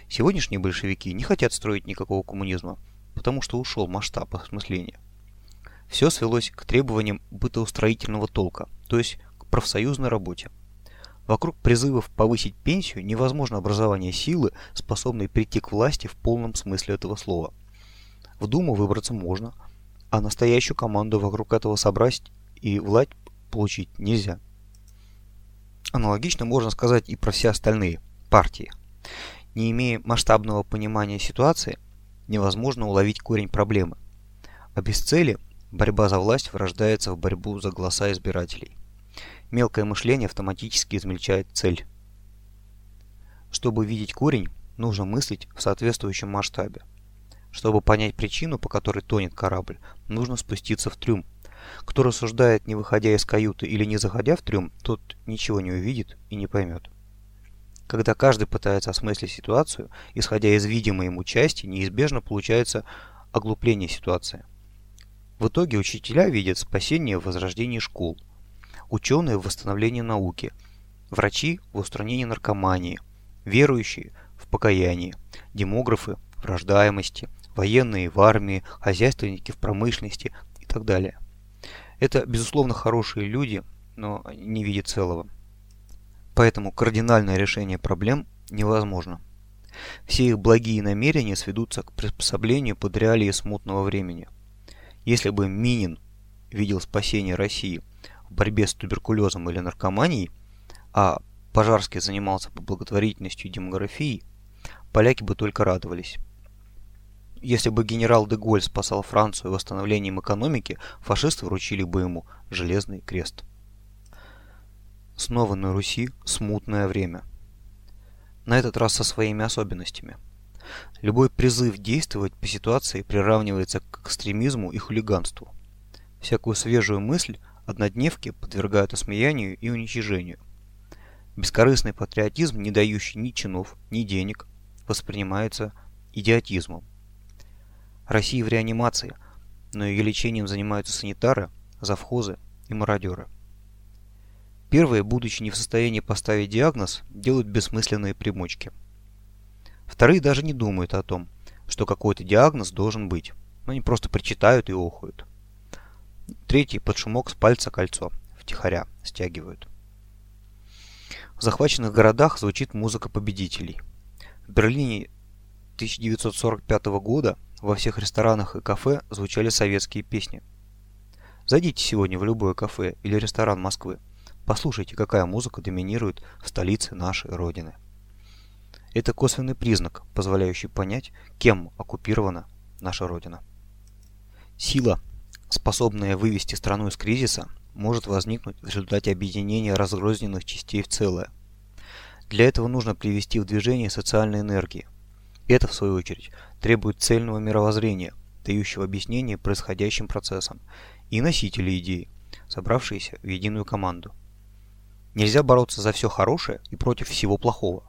Сегодняшние большевики не хотят строить никакого коммунизма, потому что ушел масштаб осмысления. Все свелось к требованиям бытоустроительного толка, то есть к профсоюзной работе. Вокруг призывов повысить пенсию невозможно образование силы, способной прийти к власти в полном смысле этого слова. В Думу выбраться можно, а настоящую команду вокруг этого собрать и власть получить нельзя. Аналогично можно сказать и про все остальные партии. Не имея масштабного понимания ситуации, невозможно уловить корень проблемы. А без цели борьба за власть вырождается в борьбу за голоса избирателей. Мелкое мышление автоматически измельчает цель. Чтобы видеть корень, нужно мыслить в соответствующем масштабе. Чтобы понять причину, по которой тонет корабль, нужно спуститься в трюм. Кто рассуждает, не выходя из каюты или не заходя в трюм, тот ничего не увидит и не поймет. Когда каждый пытается осмыслить ситуацию, исходя из видимой ему части, неизбежно получается оглупление ситуации. В итоге учителя видят спасение в возрождении школ, ученые в восстановлении науки, врачи в устранении наркомании, верующие в покаянии, демографы в рождаемости, военные в армии, хозяйственники в промышленности и так далее. Это, безусловно, хорошие люди, но не видят целого. Поэтому кардинальное решение проблем невозможно. Все их благие намерения сведутся к приспособлению под реалии смутного времени. Если бы Минин видел спасение России в борьбе с туберкулезом или наркоманией, а Пожарский занимался бы благотворительностью и демографией, поляки бы только радовались. Если бы генерал де Голь спасал Францию восстановлением экономики, фашисты вручили бы ему железный крест. Снова на Руси смутное время. На этот раз со своими особенностями. Любой призыв действовать по ситуации приравнивается к экстремизму и хулиганству. Всякую свежую мысль однодневки подвергают осмеянию и уничижению. Бескорыстный патриотизм, не дающий ни чинов, ни денег, воспринимается идиотизмом. Россия в реанимации, но ее лечением занимаются санитары, завхозы и мародеры. Первые, будучи не в состоянии поставить диагноз, делают бессмысленные примочки. Вторые даже не думают о том, что какой-то диагноз должен быть. Они просто причитают и охуют. Третьи под шумок с пальца кольцо, втихаря, стягивают. В захваченных городах звучит музыка победителей. В Берлине 1945 года во всех ресторанах и кафе звучали советские песни. Зайдите сегодня в любое кафе или ресторан Москвы. Послушайте, какая музыка доминирует в столице нашей Родины. Это косвенный признак, позволяющий понять, кем оккупирована наша Родина. Сила, способная вывести страну из кризиса, может возникнуть в результате объединения разрозненных частей в целое. Для этого нужно привести в движение социальные энергии. Это, в свою очередь, требует цельного мировоззрения, дающего объяснение происходящим процессам, и носителей идей, собравшиеся в единую команду. Нельзя бороться за все хорошее и против всего плохого,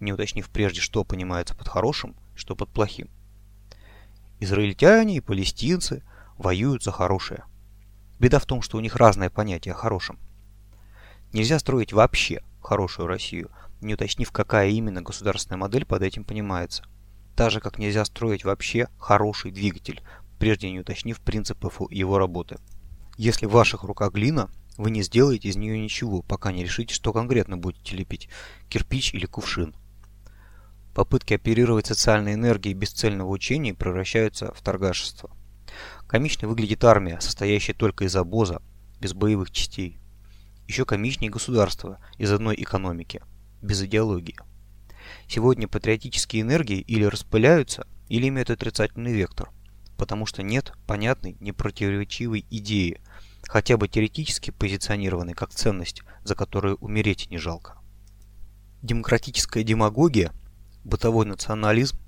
не уточнив прежде, что понимается под хорошим, что под плохим. Израильтяне и палестинцы воюют за хорошее. Беда в том, что у них разное понятие о хорошем. Нельзя строить вообще хорошую Россию, не уточнив, какая именно государственная модель под этим понимается. Так же, как нельзя строить вообще хороший двигатель, прежде не уточнив принципов его работы. Если в ваших руках глина, вы не сделаете из нее ничего, пока не решите, что конкретно будете лепить – кирпич или кувшин. Попытки оперировать социальной энергией бесцельного учения превращаются в торгашество. Комично выглядит армия, состоящая только из обоза, без боевых частей. Еще комичнее государство из одной экономики, без идеологии. Сегодня патриотические энергии или распыляются, или имеют отрицательный вектор, потому что нет понятной, непротиворечивой идеи – хотя бы теоретически позиционированы как ценность, за которую умереть не жалко. Демократическая демагогия, бытовой национализм,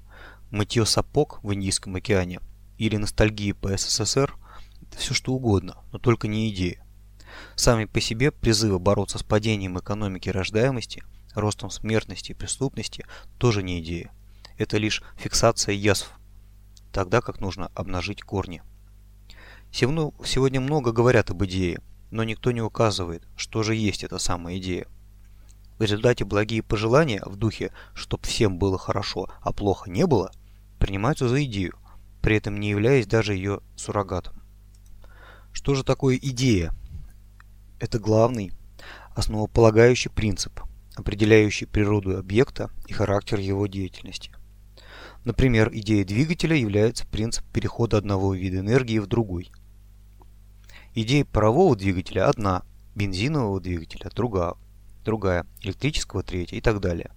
мытье сапог в Индийском океане или ностальгия по СССР – это все что угодно, но только не идея. Сами по себе призывы бороться с падением экономики рождаемости, ростом смертности и преступности тоже не идея. Это лишь фиксация язв, тогда как нужно обнажить корни. Сегодня много говорят об идее, но никто не указывает, что же есть эта самая идея. В результате благие пожелания в духе «чтоб всем было хорошо, а плохо не было» принимаются за идею, при этом не являясь даже ее суррогатом. Что же такое идея? Это главный, основополагающий принцип, определяющий природу объекта и характер его деятельности. Например, идеей двигателя является принцип перехода одного вида энергии в другой – Идея парового двигателя одна, бензинового двигателя другая, другая, электрического третья и так далее.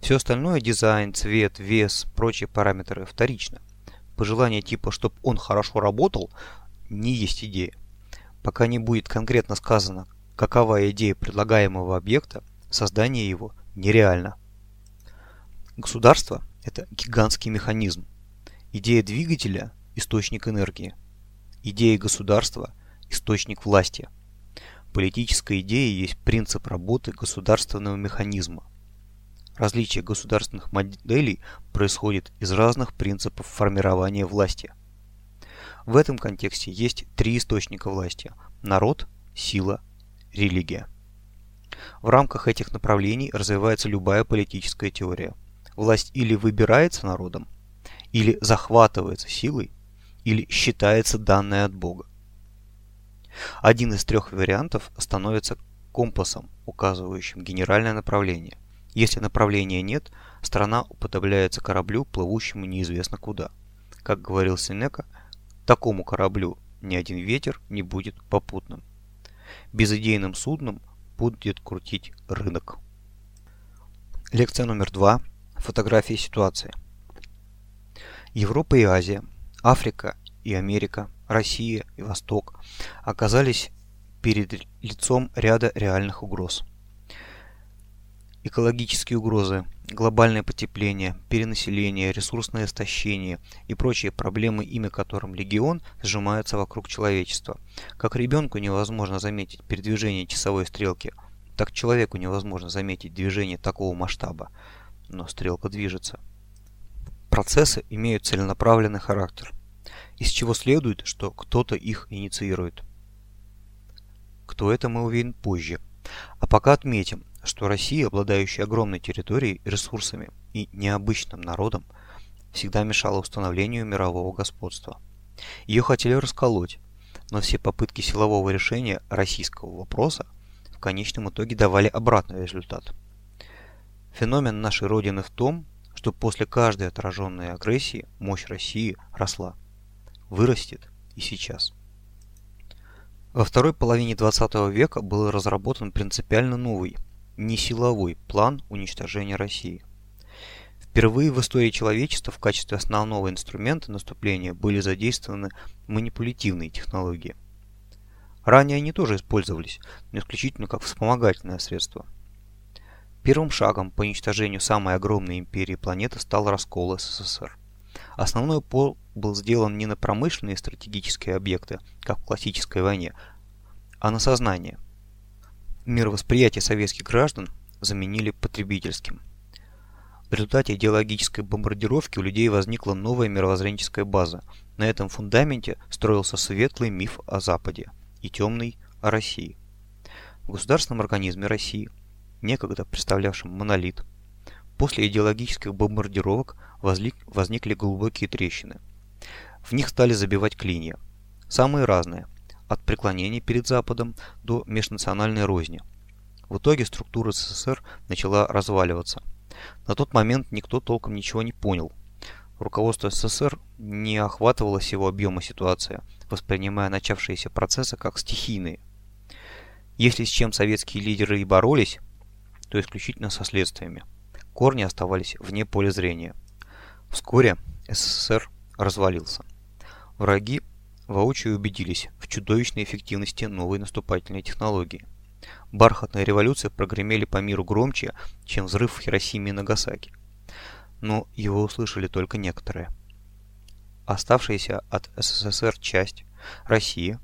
Все остальное – дизайн, цвет, вес, прочие параметры – вторично. Пожелание типа, чтобы он хорошо работал, не есть идея. Пока не будет конкретно сказано, какова идея предлагаемого объекта, создание его нереально. Государство – это гигантский механизм. Идея двигателя – источник энергии. Идея государства – источник власти. Политическая идея есть принцип работы государственного механизма. Различие государственных моделей происходит из разных принципов формирования власти. В этом контексте есть три источника власти – народ, сила, религия. В рамках этих направлений развивается любая политическая теория. Власть или выбирается народом, или захватывается силой, или считается данной от Бога. Один из трех вариантов становится компасом, указывающим генеральное направление. Если направления нет, страна уподобляется кораблю, плывущему неизвестно куда. Как говорил Сенека, такому кораблю ни один ветер не будет попутным. Безыдейным судном будет крутить рынок. Лекция номер два. Фотографии ситуации. Европа и Азия, Африка и Америка Россия и Восток оказались перед лицом ряда реальных угроз. Экологические угрозы, глобальное потепление, перенаселение, ресурсное истощение и прочие проблемы, имя которым легион, сжимаются вокруг человечества. Как ребенку невозможно заметить передвижение часовой стрелки, так человеку невозможно заметить движение такого масштаба. Но стрелка движется. Процессы имеют целенаправленный характер – из чего следует, что кто-то их инициирует. Кто это, мы увидим позже. А пока отметим, что Россия, обладающая огромной территорией, ресурсами и необычным народом, всегда мешала установлению мирового господства. Ее хотели расколоть, но все попытки силового решения российского вопроса в конечном итоге давали обратный результат. Феномен нашей Родины в том, что после каждой отраженной агрессии мощь России росла вырастет и сейчас. Во второй половине 20 века был разработан принципиально новый, не силовой план уничтожения России. Впервые в истории человечества в качестве основного инструмента наступления были задействованы манипулятивные технологии. Ранее они тоже использовались, но исключительно как вспомогательное средство. Первым шагом по уничтожению самой огромной империи планеты стал раскол СССР. Основной упор был сделан не на промышленные стратегические объекты, как в классической войне, а на сознание. Мировосприятие советских граждан заменили потребительским. В результате идеологической бомбардировки у людей возникла новая мировоззренческая база. На этом фундаменте строился светлый миф о Западе и темный о России. В государственном организме России, некогда представлявшем монолит, после идеологических бомбардировок возникли глубокие трещины. В них стали забивать клинья. Самые разные, от преклонения перед Западом до межнациональной розни. В итоге структура СССР начала разваливаться. На тот момент никто толком ничего не понял. Руководство СССР не охватывало всего объема ситуации, воспринимая начавшиеся процессы как стихийные. Если с чем советские лидеры и боролись, то исключительно со следствиями. Корни оставались вне поля зрения. Вскоре СССР развалился. Враги воочию убедились в чудовищной эффективности новой наступательной технологии. Бархатные революции прогремели по миру громче, чем взрыв в Хиросиме и Нагасаки. Но его услышали только некоторые. Оставшаяся от СССР часть Россия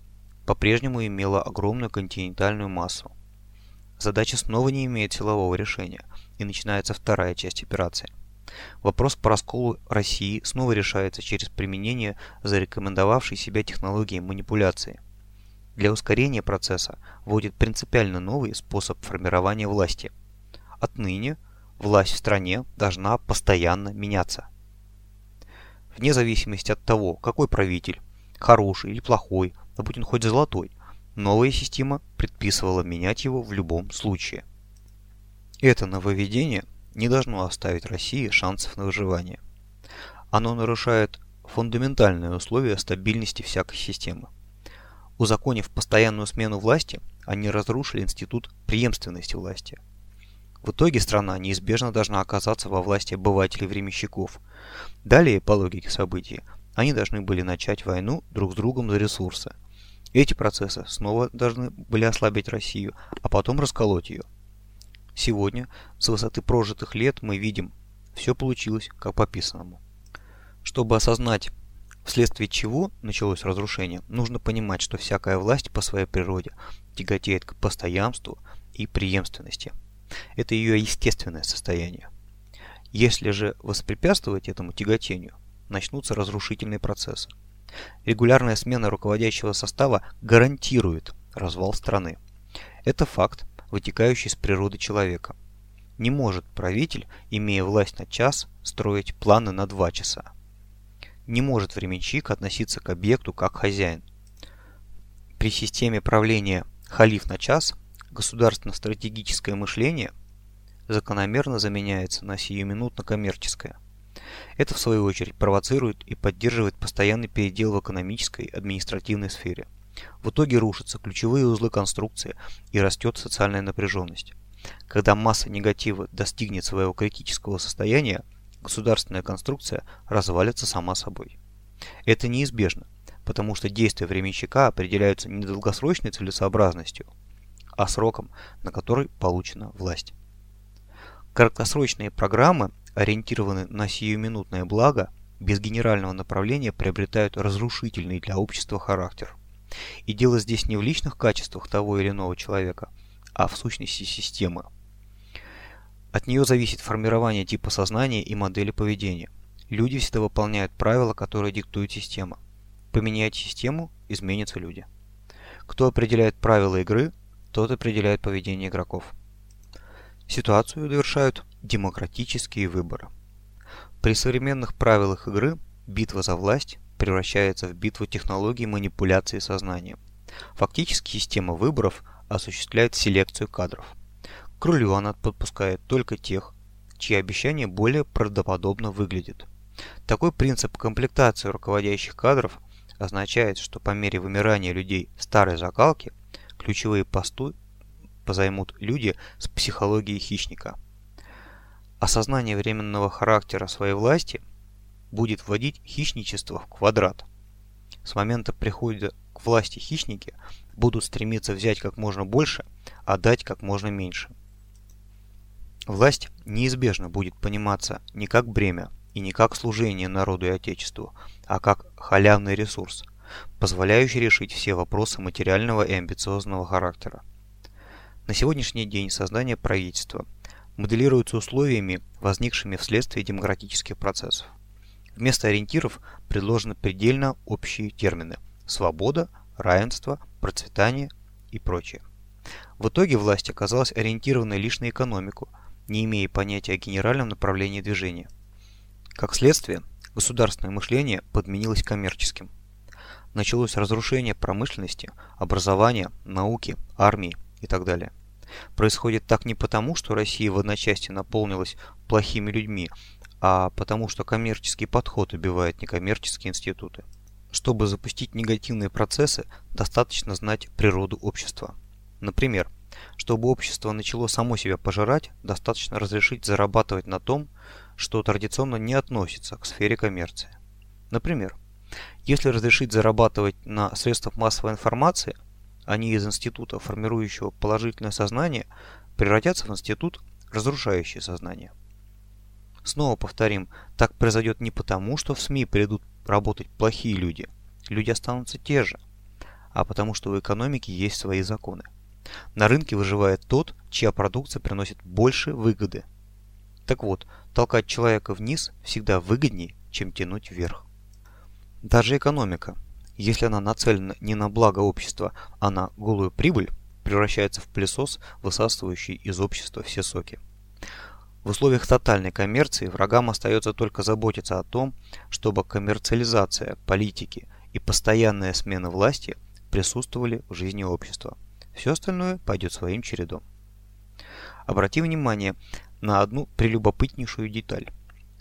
по-прежнему имела огромную континентальную массу. Задача снова не имеет силового решения, и начинается вторая часть операции. Вопрос по расколу России снова решается через применение зарекомендовавшей себя технологии манипуляции. Для ускорения процесса вводит принципиально новый способ формирования власти. Отныне власть в стране должна постоянно меняться. Вне зависимости от того, какой правитель, хороший или плохой, да будь он хоть золотой, новая система предписывала менять его в любом случае. Это нововведение не должно оставить России шансов на выживание. Оно нарушает фундаментальные условия стабильности всякой системы. Узаконив постоянную смену власти, они разрушили институт преемственности власти. В итоге страна неизбежно должна оказаться во власти обывателей-временщиков. Далее, по логике событий, они должны были начать войну друг с другом за ресурсы. Эти процессы снова должны были ослабить Россию, а потом расколоть ее – Сегодня, с высоты прожитых лет, мы видим, все получилось как по писанному. Чтобы осознать, вследствие чего началось разрушение, нужно понимать, что всякая власть по своей природе тяготеет к постоянству и преемственности. Это ее естественное состояние. Если же воспрепятствовать этому тяготению, начнутся разрушительные процессы. Регулярная смена руководящего состава гарантирует развал страны. Это факт, вытекающий из природы человека. Не может правитель, имея власть на час, строить планы на два часа. Не может временщик относиться к объекту как хозяин. При системе правления халиф на час государственно-стратегическое мышление закономерно заменяется на сиюминутно-коммерческое. Это, в свою очередь, провоцирует и поддерживает постоянный передел в экономической и административной сфере – в итоге рушатся ключевые узлы конструкции и растет социальная напряженность. Когда масса негатива достигнет своего критического состояния, государственная конструкция развалится сама собой. Это неизбежно, потому что действия временщика определяются не долгосрочной целесообразностью, а сроком, на который получена власть. Краткосрочные программы, ориентированные на сиюминутное благо, без генерального направления приобретают разрушительный для общества характер. И дело здесь не в личных качествах того или иного человека, а в сущности системы. От нее зависит формирование типа сознания и модели поведения. Люди всегда выполняют правила, которые диктует система. Поменять систему, изменятся люди. Кто определяет правила игры, тот определяет поведение игроков. Ситуацию довершают демократические выборы. При современных правилах игры битва за власть превращается в битву технологий манипуляции сознанием. Фактически система выборов осуществляет селекцию кадров. К рулю она подпускает только тех, чьи обещания более правдоподобно выглядят. Такой принцип комплектации руководящих кадров означает, что по мере вымирания людей старой закалки ключевые посты позаймут люди с психологией хищника. Осознание временного характера своей власти будет вводить хищничество в квадрат. С момента прихода к власти хищники будут стремиться взять как можно больше, а дать как можно меньше. Власть неизбежно будет пониматься не как бремя и не как служение народу и отечеству, а как халявный ресурс, позволяющий решить все вопросы материального и амбициозного характера. На сегодняшний день создание правительства моделируется условиями, возникшими вследствие демократических процессов. Вместо ориентиров предложены предельно общие термины – свобода, равенство, процветание и прочее. В итоге власть оказалась ориентированной лишь на экономику, не имея понятия о генеральном направлении движения. Как следствие, государственное мышление подменилось коммерческим. Началось разрушение промышленности, образования, науки, армии и так далее. Происходит так не потому, что Россия в одночасье наполнилась плохими людьми, а потому что коммерческий подход убивает некоммерческие институты. Чтобы запустить негативные процессы, достаточно знать природу общества. Например, чтобы общество начало само себя пожирать, достаточно разрешить зарабатывать на том, что традиционно не относится к сфере коммерции. Например, если разрешить зарабатывать на средствах массовой информации, они из института, формирующего положительное сознание, превратятся в институт, разрушающий сознание. Снова повторим, так произойдет не потому, что в СМИ придут работать плохие люди. Люди останутся те же, а потому что в экономике есть свои законы. На рынке выживает тот, чья продукция приносит больше выгоды. Так вот, толкать человека вниз всегда выгоднее, чем тянуть вверх. Даже экономика, если она нацелена не на благо общества, а на голую прибыль, превращается в пылесос, высасывающий из общества все соки. В условиях тотальной коммерции врагам остается только заботиться о том, чтобы коммерциализация политики и постоянная смена власти присутствовали в жизни общества. Все остальное пойдет своим чередом. Обрати внимание на одну прелюбопытнейшую деталь.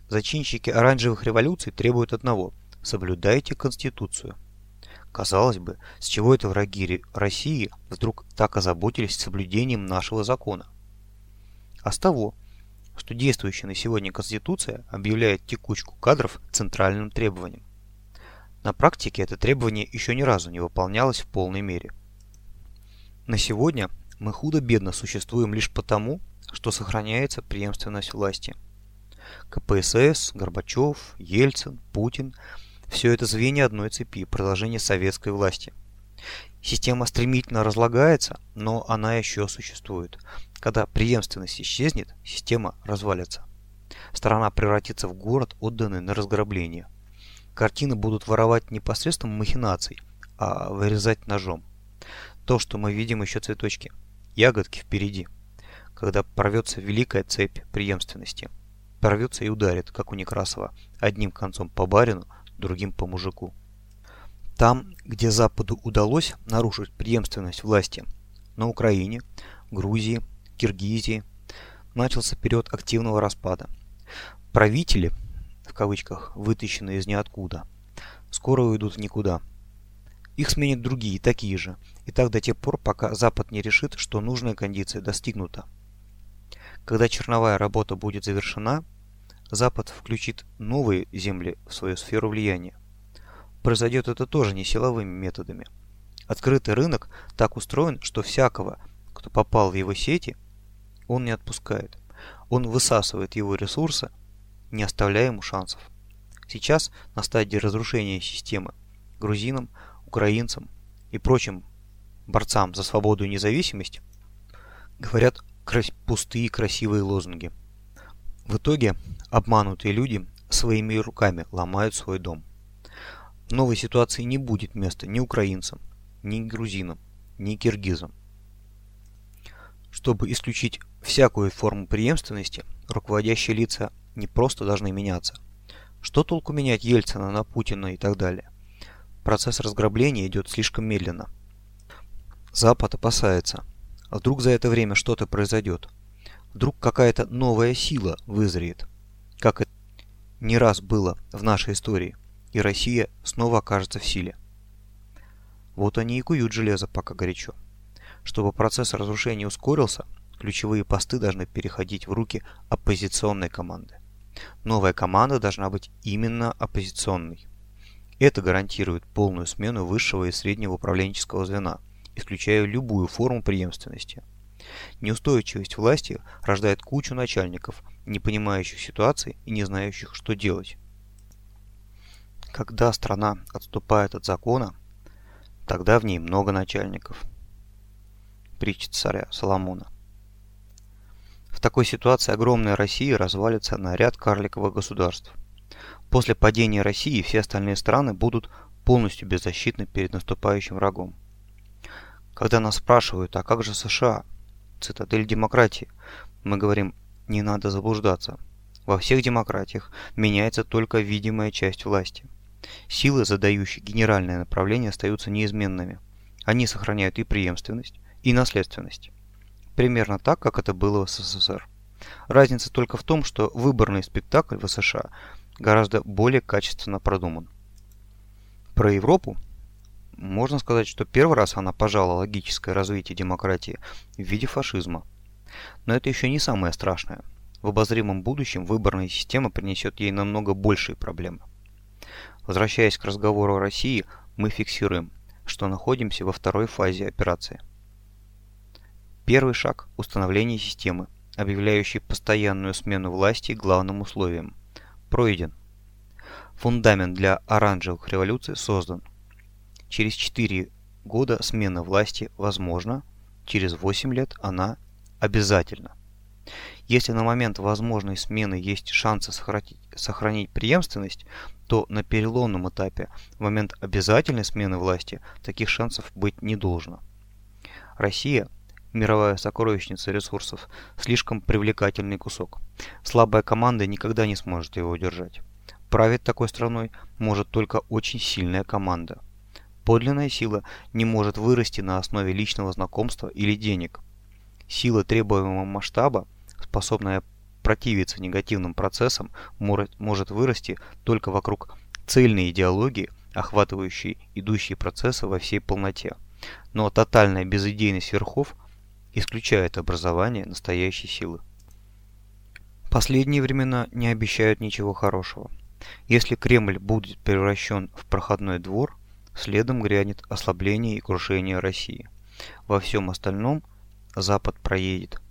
Зачинщики оранжевых революций требуют одного – соблюдайте Конституцию. Казалось бы, с чего это враги России вдруг так озаботились соблюдением нашего закона? А с того, что действующая на сегодня Конституция объявляет текучку кадров центральным требованием. На практике это требование еще ни разу не выполнялось в полной мере. На сегодня мы худо-бедно существуем лишь потому, что сохраняется преемственность власти. КПСС, Горбачев, Ельцин, Путин – все это звенья одной цепи, продолжение советской власти. Система стремительно разлагается, но она еще существует. Когда преемственность исчезнет, система развалится. Страна превратится в город, отданный на разграбление. Картины будут воровать не посредством махинаций, а вырезать ножом. То, что мы видим еще цветочки. Ягодки впереди. Когда порвется великая цепь преемственности. Порвется и ударит, как у Некрасова, одним концом по барину, другим по мужику. Там, где Западу удалось нарушить преемственность власти, на Украине, Грузии, Киргизии, начался период активного распада. Правители, в кавычках, вытащенные из ниоткуда, скоро уйдут никуда. Их сменят другие, такие же, и так до тех пор, пока Запад не решит, что нужная кондиция достигнута. Когда черновая работа будет завершена, Запад включит новые земли в свою сферу влияния. Произойдет это тоже не силовыми методами. Открытый рынок так устроен, что всякого, кто попал в его сети, он не отпускает. Он высасывает его ресурсы, не оставляя ему шансов. Сейчас на стадии разрушения системы грузинам, украинцам и прочим борцам за свободу и независимость говорят пустые красивые лозунги. В итоге обманутые люди своими руками ломают свой дом. В новой ситуации не будет места ни украинцам, ни грузинам, ни киргизам. Чтобы исключить всякую форму преемственности, руководящие лица не просто должны меняться. Что толку менять Ельцина на Путина и так далее? Процесс разграбления идет слишком медленно. Запад опасается. А вдруг за это время что-то произойдет? Вдруг какая-то новая сила вызреет? Как это не раз было в нашей истории – и Россия снова окажется в силе. Вот они и куют железо, пока горячо. Чтобы процесс разрушения ускорился, ключевые посты должны переходить в руки оппозиционной команды. Новая команда должна быть именно оппозиционной. Это гарантирует полную смену высшего и среднего управленческого звена, исключая любую форму преемственности. Неустойчивость власти рождает кучу начальников, не понимающих ситуации и не знающих, что делать. Когда страна отступает от закона, тогда в ней много начальников. Притча царя Соломона. В такой ситуации огромная Россия развалится на ряд карликовых государств. После падения России все остальные страны будут полностью беззащитны перед наступающим врагом. Когда нас спрашивают, а как же США, цитадель демократии, мы говорим, не надо заблуждаться. Во всех демократиях меняется только видимая часть власти – Силы, задающие генеральное направление, остаются неизменными. Они сохраняют и преемственность, и наследственность. Примерно так, как это было в СССР. Разница только в том, что выборный спектакль в США гораздо более качественно продуман. Про Европу можно сказать, что первый раз она пожала логическое развитие демократии в виде фашизма. Но это еще не самое страшное. В обозримом будущем выборная система принесет ей намного большие проблемы. Возвращаясь к разговору о России, мы фиксируем, что находимся во второй фазе операции. Первый шаг – установление системы, объявляющей постоянную смену власти главным условием, пройден. Фундамент для оранжевых революций создан. Через 4 года смена власти возможна, через 8 лет она обязательна. Если на момент возможной смены есть шансы сохранить, сохранить преемственность, то на переломном этапе, в момент обязательной смены власти, таких шансов быть не должно. Россия – мировая сокровищница ресурсов, слишком привлекательный кусок. Слабая команда никогда не сможет его удержать. Править такой страной может только очень сильная команда. Подлинная сила не может вырасти на основе личного знакомства или денег. Сила требуемого масштаба, способная противиться негативным процессам, может вырасти только вокруг цельной идеологии, охватывающей идущие процессы во всей полноте. Но тотальная безыдейность верхов исключает образование настоящей силы. Последние времена не обещают ничего хорошего. Если Кремль будет превращен в проходной двор, следом грянет ослабление и крушение России. Во всем остальном Запад проедет,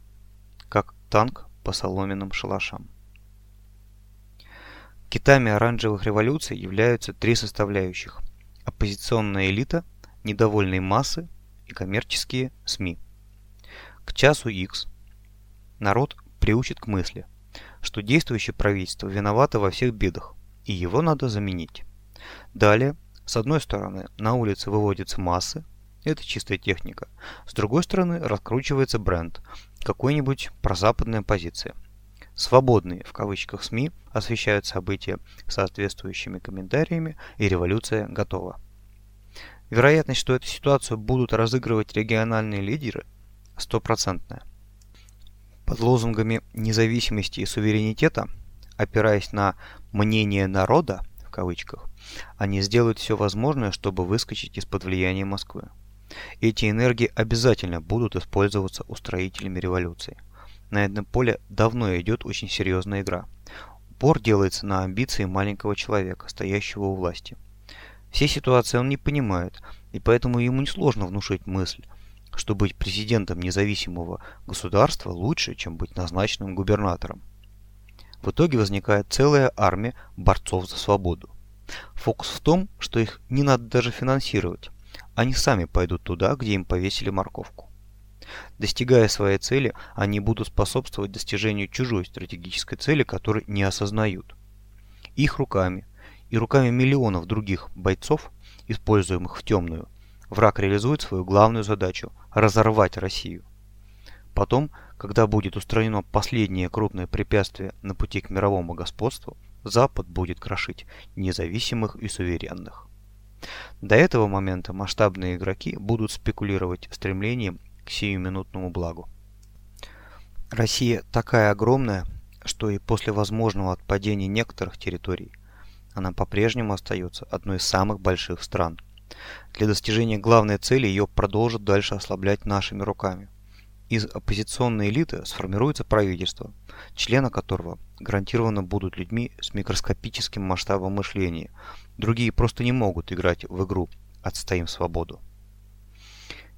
как танк по соломенным шалашам. Китами оранжевых революций являются три составляющих. Оппозиционная элита, недовольные массы и коммерческие СМИ. К часу X народ приучит к мысли, что действующее правительство виновато во всех бедах, и его надо заменить. Далее, с одной стороны, на улице выводятся массы, это чистая техника. С другой стороны, раскручивается бренд, какой-нибудь прозападная позиция. Свободные, в кавычках, СМИ освещают события соответствующими комментариями, и революция готова. Вероятность, что эту ситуацию будут разыгрывать региональные лидеры, стопроцентная. Под лозунгами независимости и суверенитета, опираясь на «мнение народа», в кавычках, они сделают все возможное, чтобы выскочить из-под влияния Москвы. Эти энергии обязательно будут использоваться устроителями революции. На этом поле давно идет очень серьезная игра. Упор делается на амбиции маленького человека, стоящего у власти. Все ситуации он не понимает, и поэтому ему несложно внушить мысль, что быть президентом независимого государства лучше, чем быть назначенным губернатором. В итоге возникает целая армия борцов за свободу. Фокус в том, что их не надо даже финансировать. Они сами пойдут туда, где им повесили морковку. Достигая своей цели, они будут способствовать достижению чужой стратегической цели, которую не осознают. Их руками и руками миллионов других бойцов, используемых в темную, враг реализует свою главную задачу – разорвать Россию. Потом, когда будет устранено последнее крупное препятствие на пути к мировому господству, Запад будет крошить независимых и суверенных. До этого момента масштабные игроки будут спекулировать стремлением к сиюминутному благу. Россия такая огромная, что и после возможного отпадения некоторых территорий она по-прежнему остается одной из самых больших стран. Для достижения главной цели ее продолжат дальше ослаблять нашими руками. Из оппозиционной элиты сформируется правительство, члены которого гарантированно будут людьми с микроскопическим масштабом мышления. Другие просто не могут играть в игру «отстоим свободу».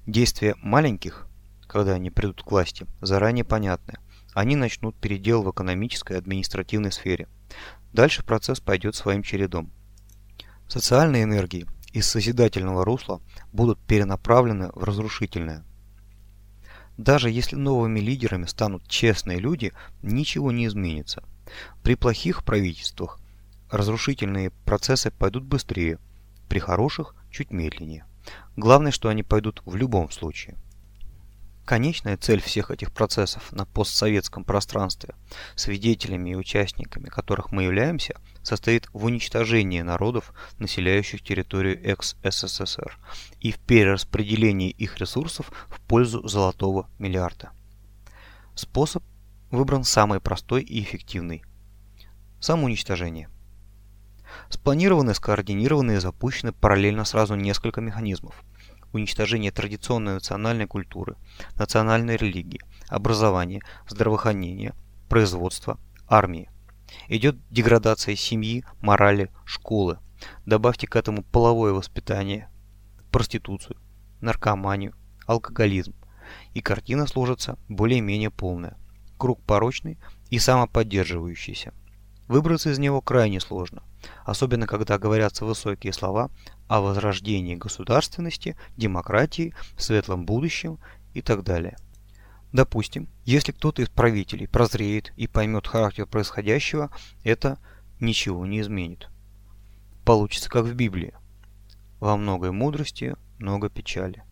Действия маленьких, когда они придут к власти, заранее понятны. Они начнут передел в экономической и административной сфере. Дальше процесс пойдет своим чередом. Социальные энергии из созидательного русла будут перенаправлены в разрушительное. Даже если новыми лидерами станут честные люди, ничего не изменится. При плохих правительствах разрушительные процессы пойдут быстрее, при хороших – чуть медленнее. Главное, что они пойдут в любом случае. Конечная цель всех этих процессов на постсоветском пространстве, свидетелями и участниками которых мы являемся, состоит в уничтожении народов, населяющих территорию экс-СССР, и в перераспределении их ресурсов в пользу золотого миллиарда. Способ выбран самый простой и эффективный – самоуничтожение – Спланированы, скоординированы и запущены параллельно сразу несколько механизмов. Уничтожение традиционной национальной культуры, национальной религии, образования, здравоохранения, производства, армии. Идет деградация семьи, морали, школы. Добавьте к этому половое воспитание, проституцию, наркоманию, алкоголизм. И картина сложится более-менее полная. Круг порочный и самоподдерживающийся. Выбраться из него крайне сложно – особенно когда говорятся высокие слова о возрождении государственности, демократии, светлом будущем и так далее. Допустим, если кто-то из правителей прозреет и поймет характер происходящего, это ничего не изменит. Получится как в Библии. Во многой мудрости много печали.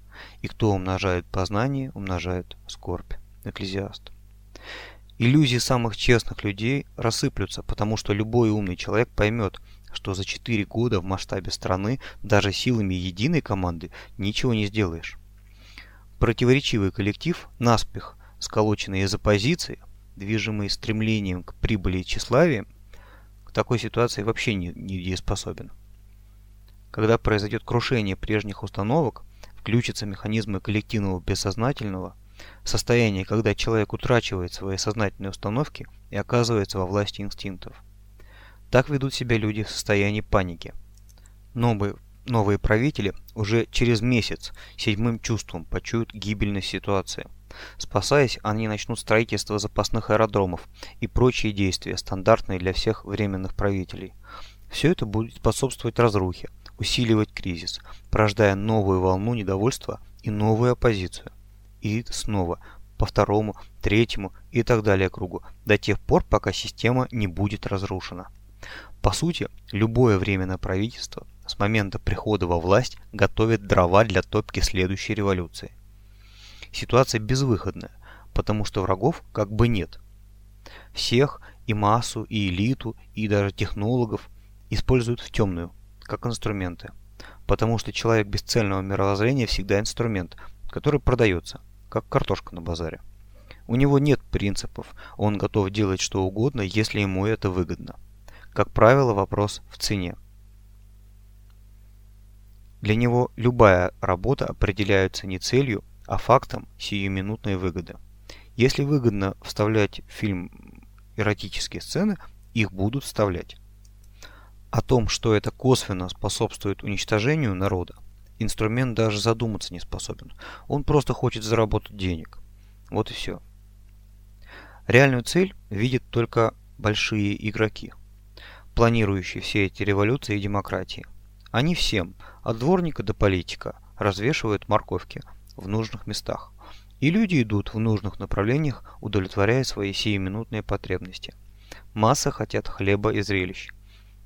И кто умножает познание, умножает скорбь. Экклезиаст. Иллюзии самых честных людей рассыплются, потому что любой умный человек поймет, что за 4 года в масштабе страны даже силами единой команды ничего не сделаешь. Противоречивый коллектив, наспех сколоченный из оппозиции, движимый стремлением к прибыли и тщеславию, к такой ситуации вообще не, не дееспособен. Когда произойдет крушение прежних установок, включатся механизмы коллективного бессознательного, состояние, когда человек утрачивает свои сознательные установки и оказывается во власти инстинктов. Так ведут себя люди в состоянии паники. Новые, новые правители уже через месяц седьмым чувством почуют гибельность ситуации. Спасаясь, они начнут строительство запасных аэродромов и прочие действия, стандартные для всех временных правителей. Все это будет способствовать разрухе, усиливать кризис, порождая новую волну недовольства и новую оппозицию. И снова, по второму, третьему и так далее кругу, до тех пор, пока система не будет разрушена. По сути, любое временное правительство с момента прихода во власть готовит дрова для топки следующей революции. Ситуация безвыходная, потому что врагов как бы нет. Всех, и массу, и элиту, и даже технологов используют в темную, как инструменты. Потому что человек бесцельного мировоззрения всегда инструмент, который продается, как картошка на базаре. У него нет принципов, он готов делать что угодно, если ему это выгодно. Как правило, вопрос в цене. Для него любая работа определяется не целью, а фактом сиюминутной выгоды. Если выгодно вставлять в фильм эротические сцены, их будут вставлять. О том, что это косвенно способствует уничтожению народа, инструмент даже задуматься не способен. Он просто хочет заработать денег. Вот и все. Реальную цель видят только большие игроки, планирующие все эти революции и демократии. Они всем, от дворника до политика, развешивают морковки в нужных местах. И люди идут в нужных направлениях, удовлетворяя свои сиюминутные потребности. Масса хотят хлеба и зрелищ.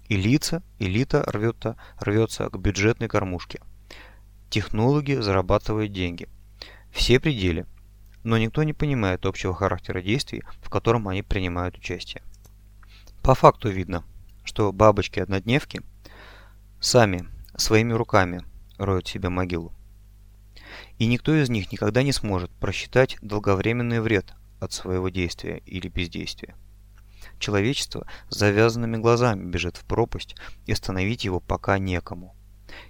И лица, элита рвется, рвется к бюджетной кормушке. Технологи зарабатывают деньги. Все пределы. Но никто не понимает общего характера действий, в котором они принимают участие. По факту видно, что бабочки-однодневки сами, своими руками, роют себе могилу. И никто из них никогда не сможет просчитать долговременный вред от своего действия или бездействия. Человечество с завязанными глазами бежит в пропасть, и остановить его пока некому.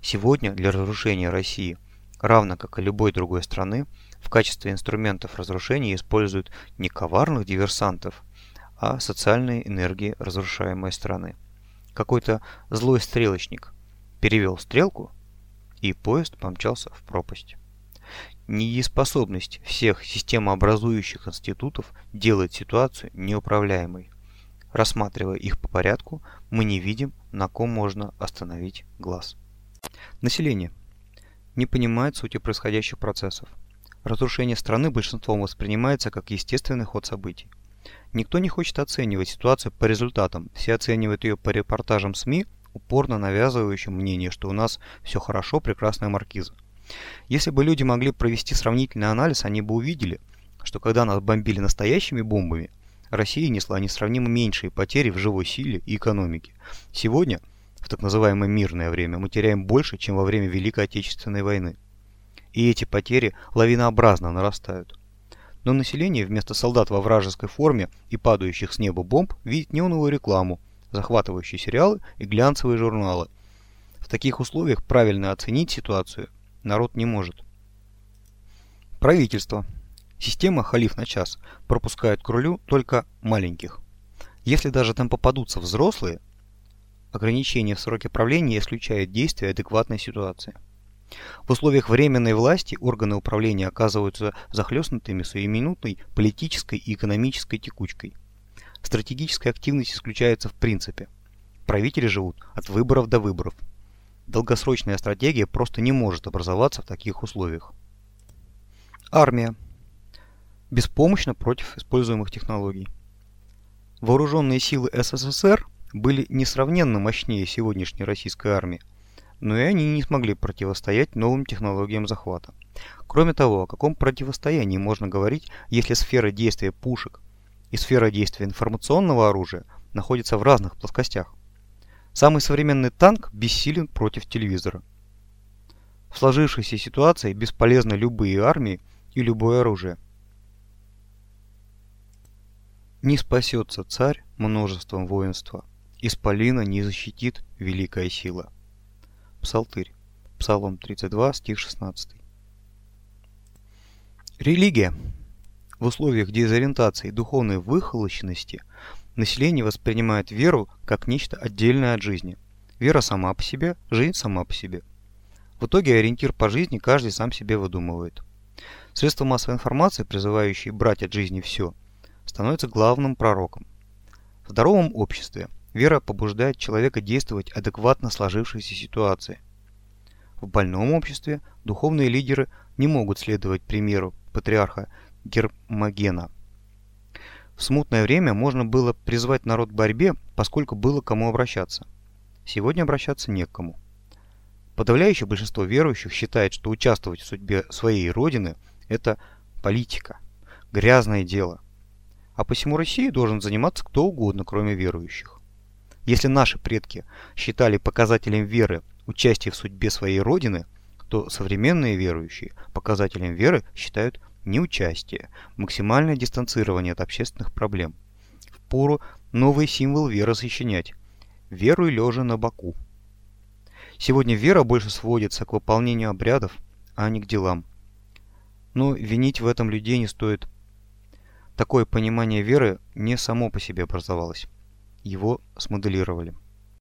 Сегодня для разрушения России, равно как и любой другой страны, в качестве инструментов разрушения используют не коварных диверсантов, а социальные энергии разрушаемой страны. Какой-то злой стрелочник перевел стрелку, и поезд помчался в пропасть. Недееспособность всех системообразующих институтов делает ситуацию неуправляемой. Рассматривая их по порядку, мы не видим, на ком можно остановить глаз. Население не понимает сути происходящих процессов. Разрушение страны большинством воспринимается как естественный ход событий. Никто не хочет оценивать ситуацию по результатам, все оценивают ее по репортажам СМИ, упорно навязывающим мнение, что у нас все хорошо, прекрасная маркиза. Если бы люди могли провести сравнительный анализ, они бы увидели, что когда нас бомбили настоящими бомбами, Россия несла несравнимо меньшие потери в живой силе и экономике. Сегодня, в так называемое мирное время, мы теряем больше, чем во время Великой Отечественной войны. И эти потери лавинообразно нарастают. Но население вместо солдат во вражеской форме и падающих с неба бомб видит неоновую рекламу, захватывающие сериалы и глянцевые журналы. В таких условиях правильно оценить ситуацию народ не может. Правительство Система халиф на час пропускает к рулю только маленьких. Если даже там попадутся взрослые, ограничение в сроке правления исключает действие адекватной ситуации. В условиях временной власти органы управления оказываются захлестнутыми своей минутной политической и экономической текучкой. Стратегическая активность исключается в принципе. правители живут от выборов до выборов. Долгосрочная стратегия просто не может образоваться в таких условиях. Армия. Беспомощна против используемых технологий. Вооруженные силы СССР были несравненно мощнее сегодняшней российской армии, но и они не смогли противостоять новым технологиям захвата. Кроме того, о каком противостоянии можно говорить, если сфера действия пушек и сфера действия информационного оружия находятся в разных плоскостях? Самый современный танк бессилен против телевизора. В сложившейся ситуации бесполезны любые армии и любое оружие. Не спасется царь множеством воинства, исполина не защитит великая сила. Псалтырь. Псалом 32, стих 16. Религия. В условиях дезориентации и духовной выхолощенности население воспринимает веру как нечто отдельное от жизни. Вера сама по себе, жизнь сама по себе. В итоге ориентир по жизни каждый сам себе выдумывает. Средства массовой информации, призывающие брать от жизни все, становятся главным пророком. В здоровом обществе вера побуждает человека действовать адекватно сложившейся ситуации. В больном обществе духовные лидеры не могут следовать примеру патриарха Гермогена. В смутное время можно было призвать народ к борьбе, поскольку было кому обращаться. Сегодня обращаться не к кому. Подавляющее большинство верующих считает, что участвовать в судьбе своей родины – это политика, грязное дело. А посему России должен заниматься кто угодно, кроме верующих. Если наши предки считали показателем веры участие в судьбе своей родины, то современные верующие показателем веры считают неучастие, максимальное дистанцирование от общественных проблем. Впору новый символ веры сочинять. Веруй лежа на боку. Сегодня вера больше сводится к выполнению обрядов, а не к делам. Но винить в этом людей не стоит. Такое понимание веры не само по себе образовалось. Его смоделировали.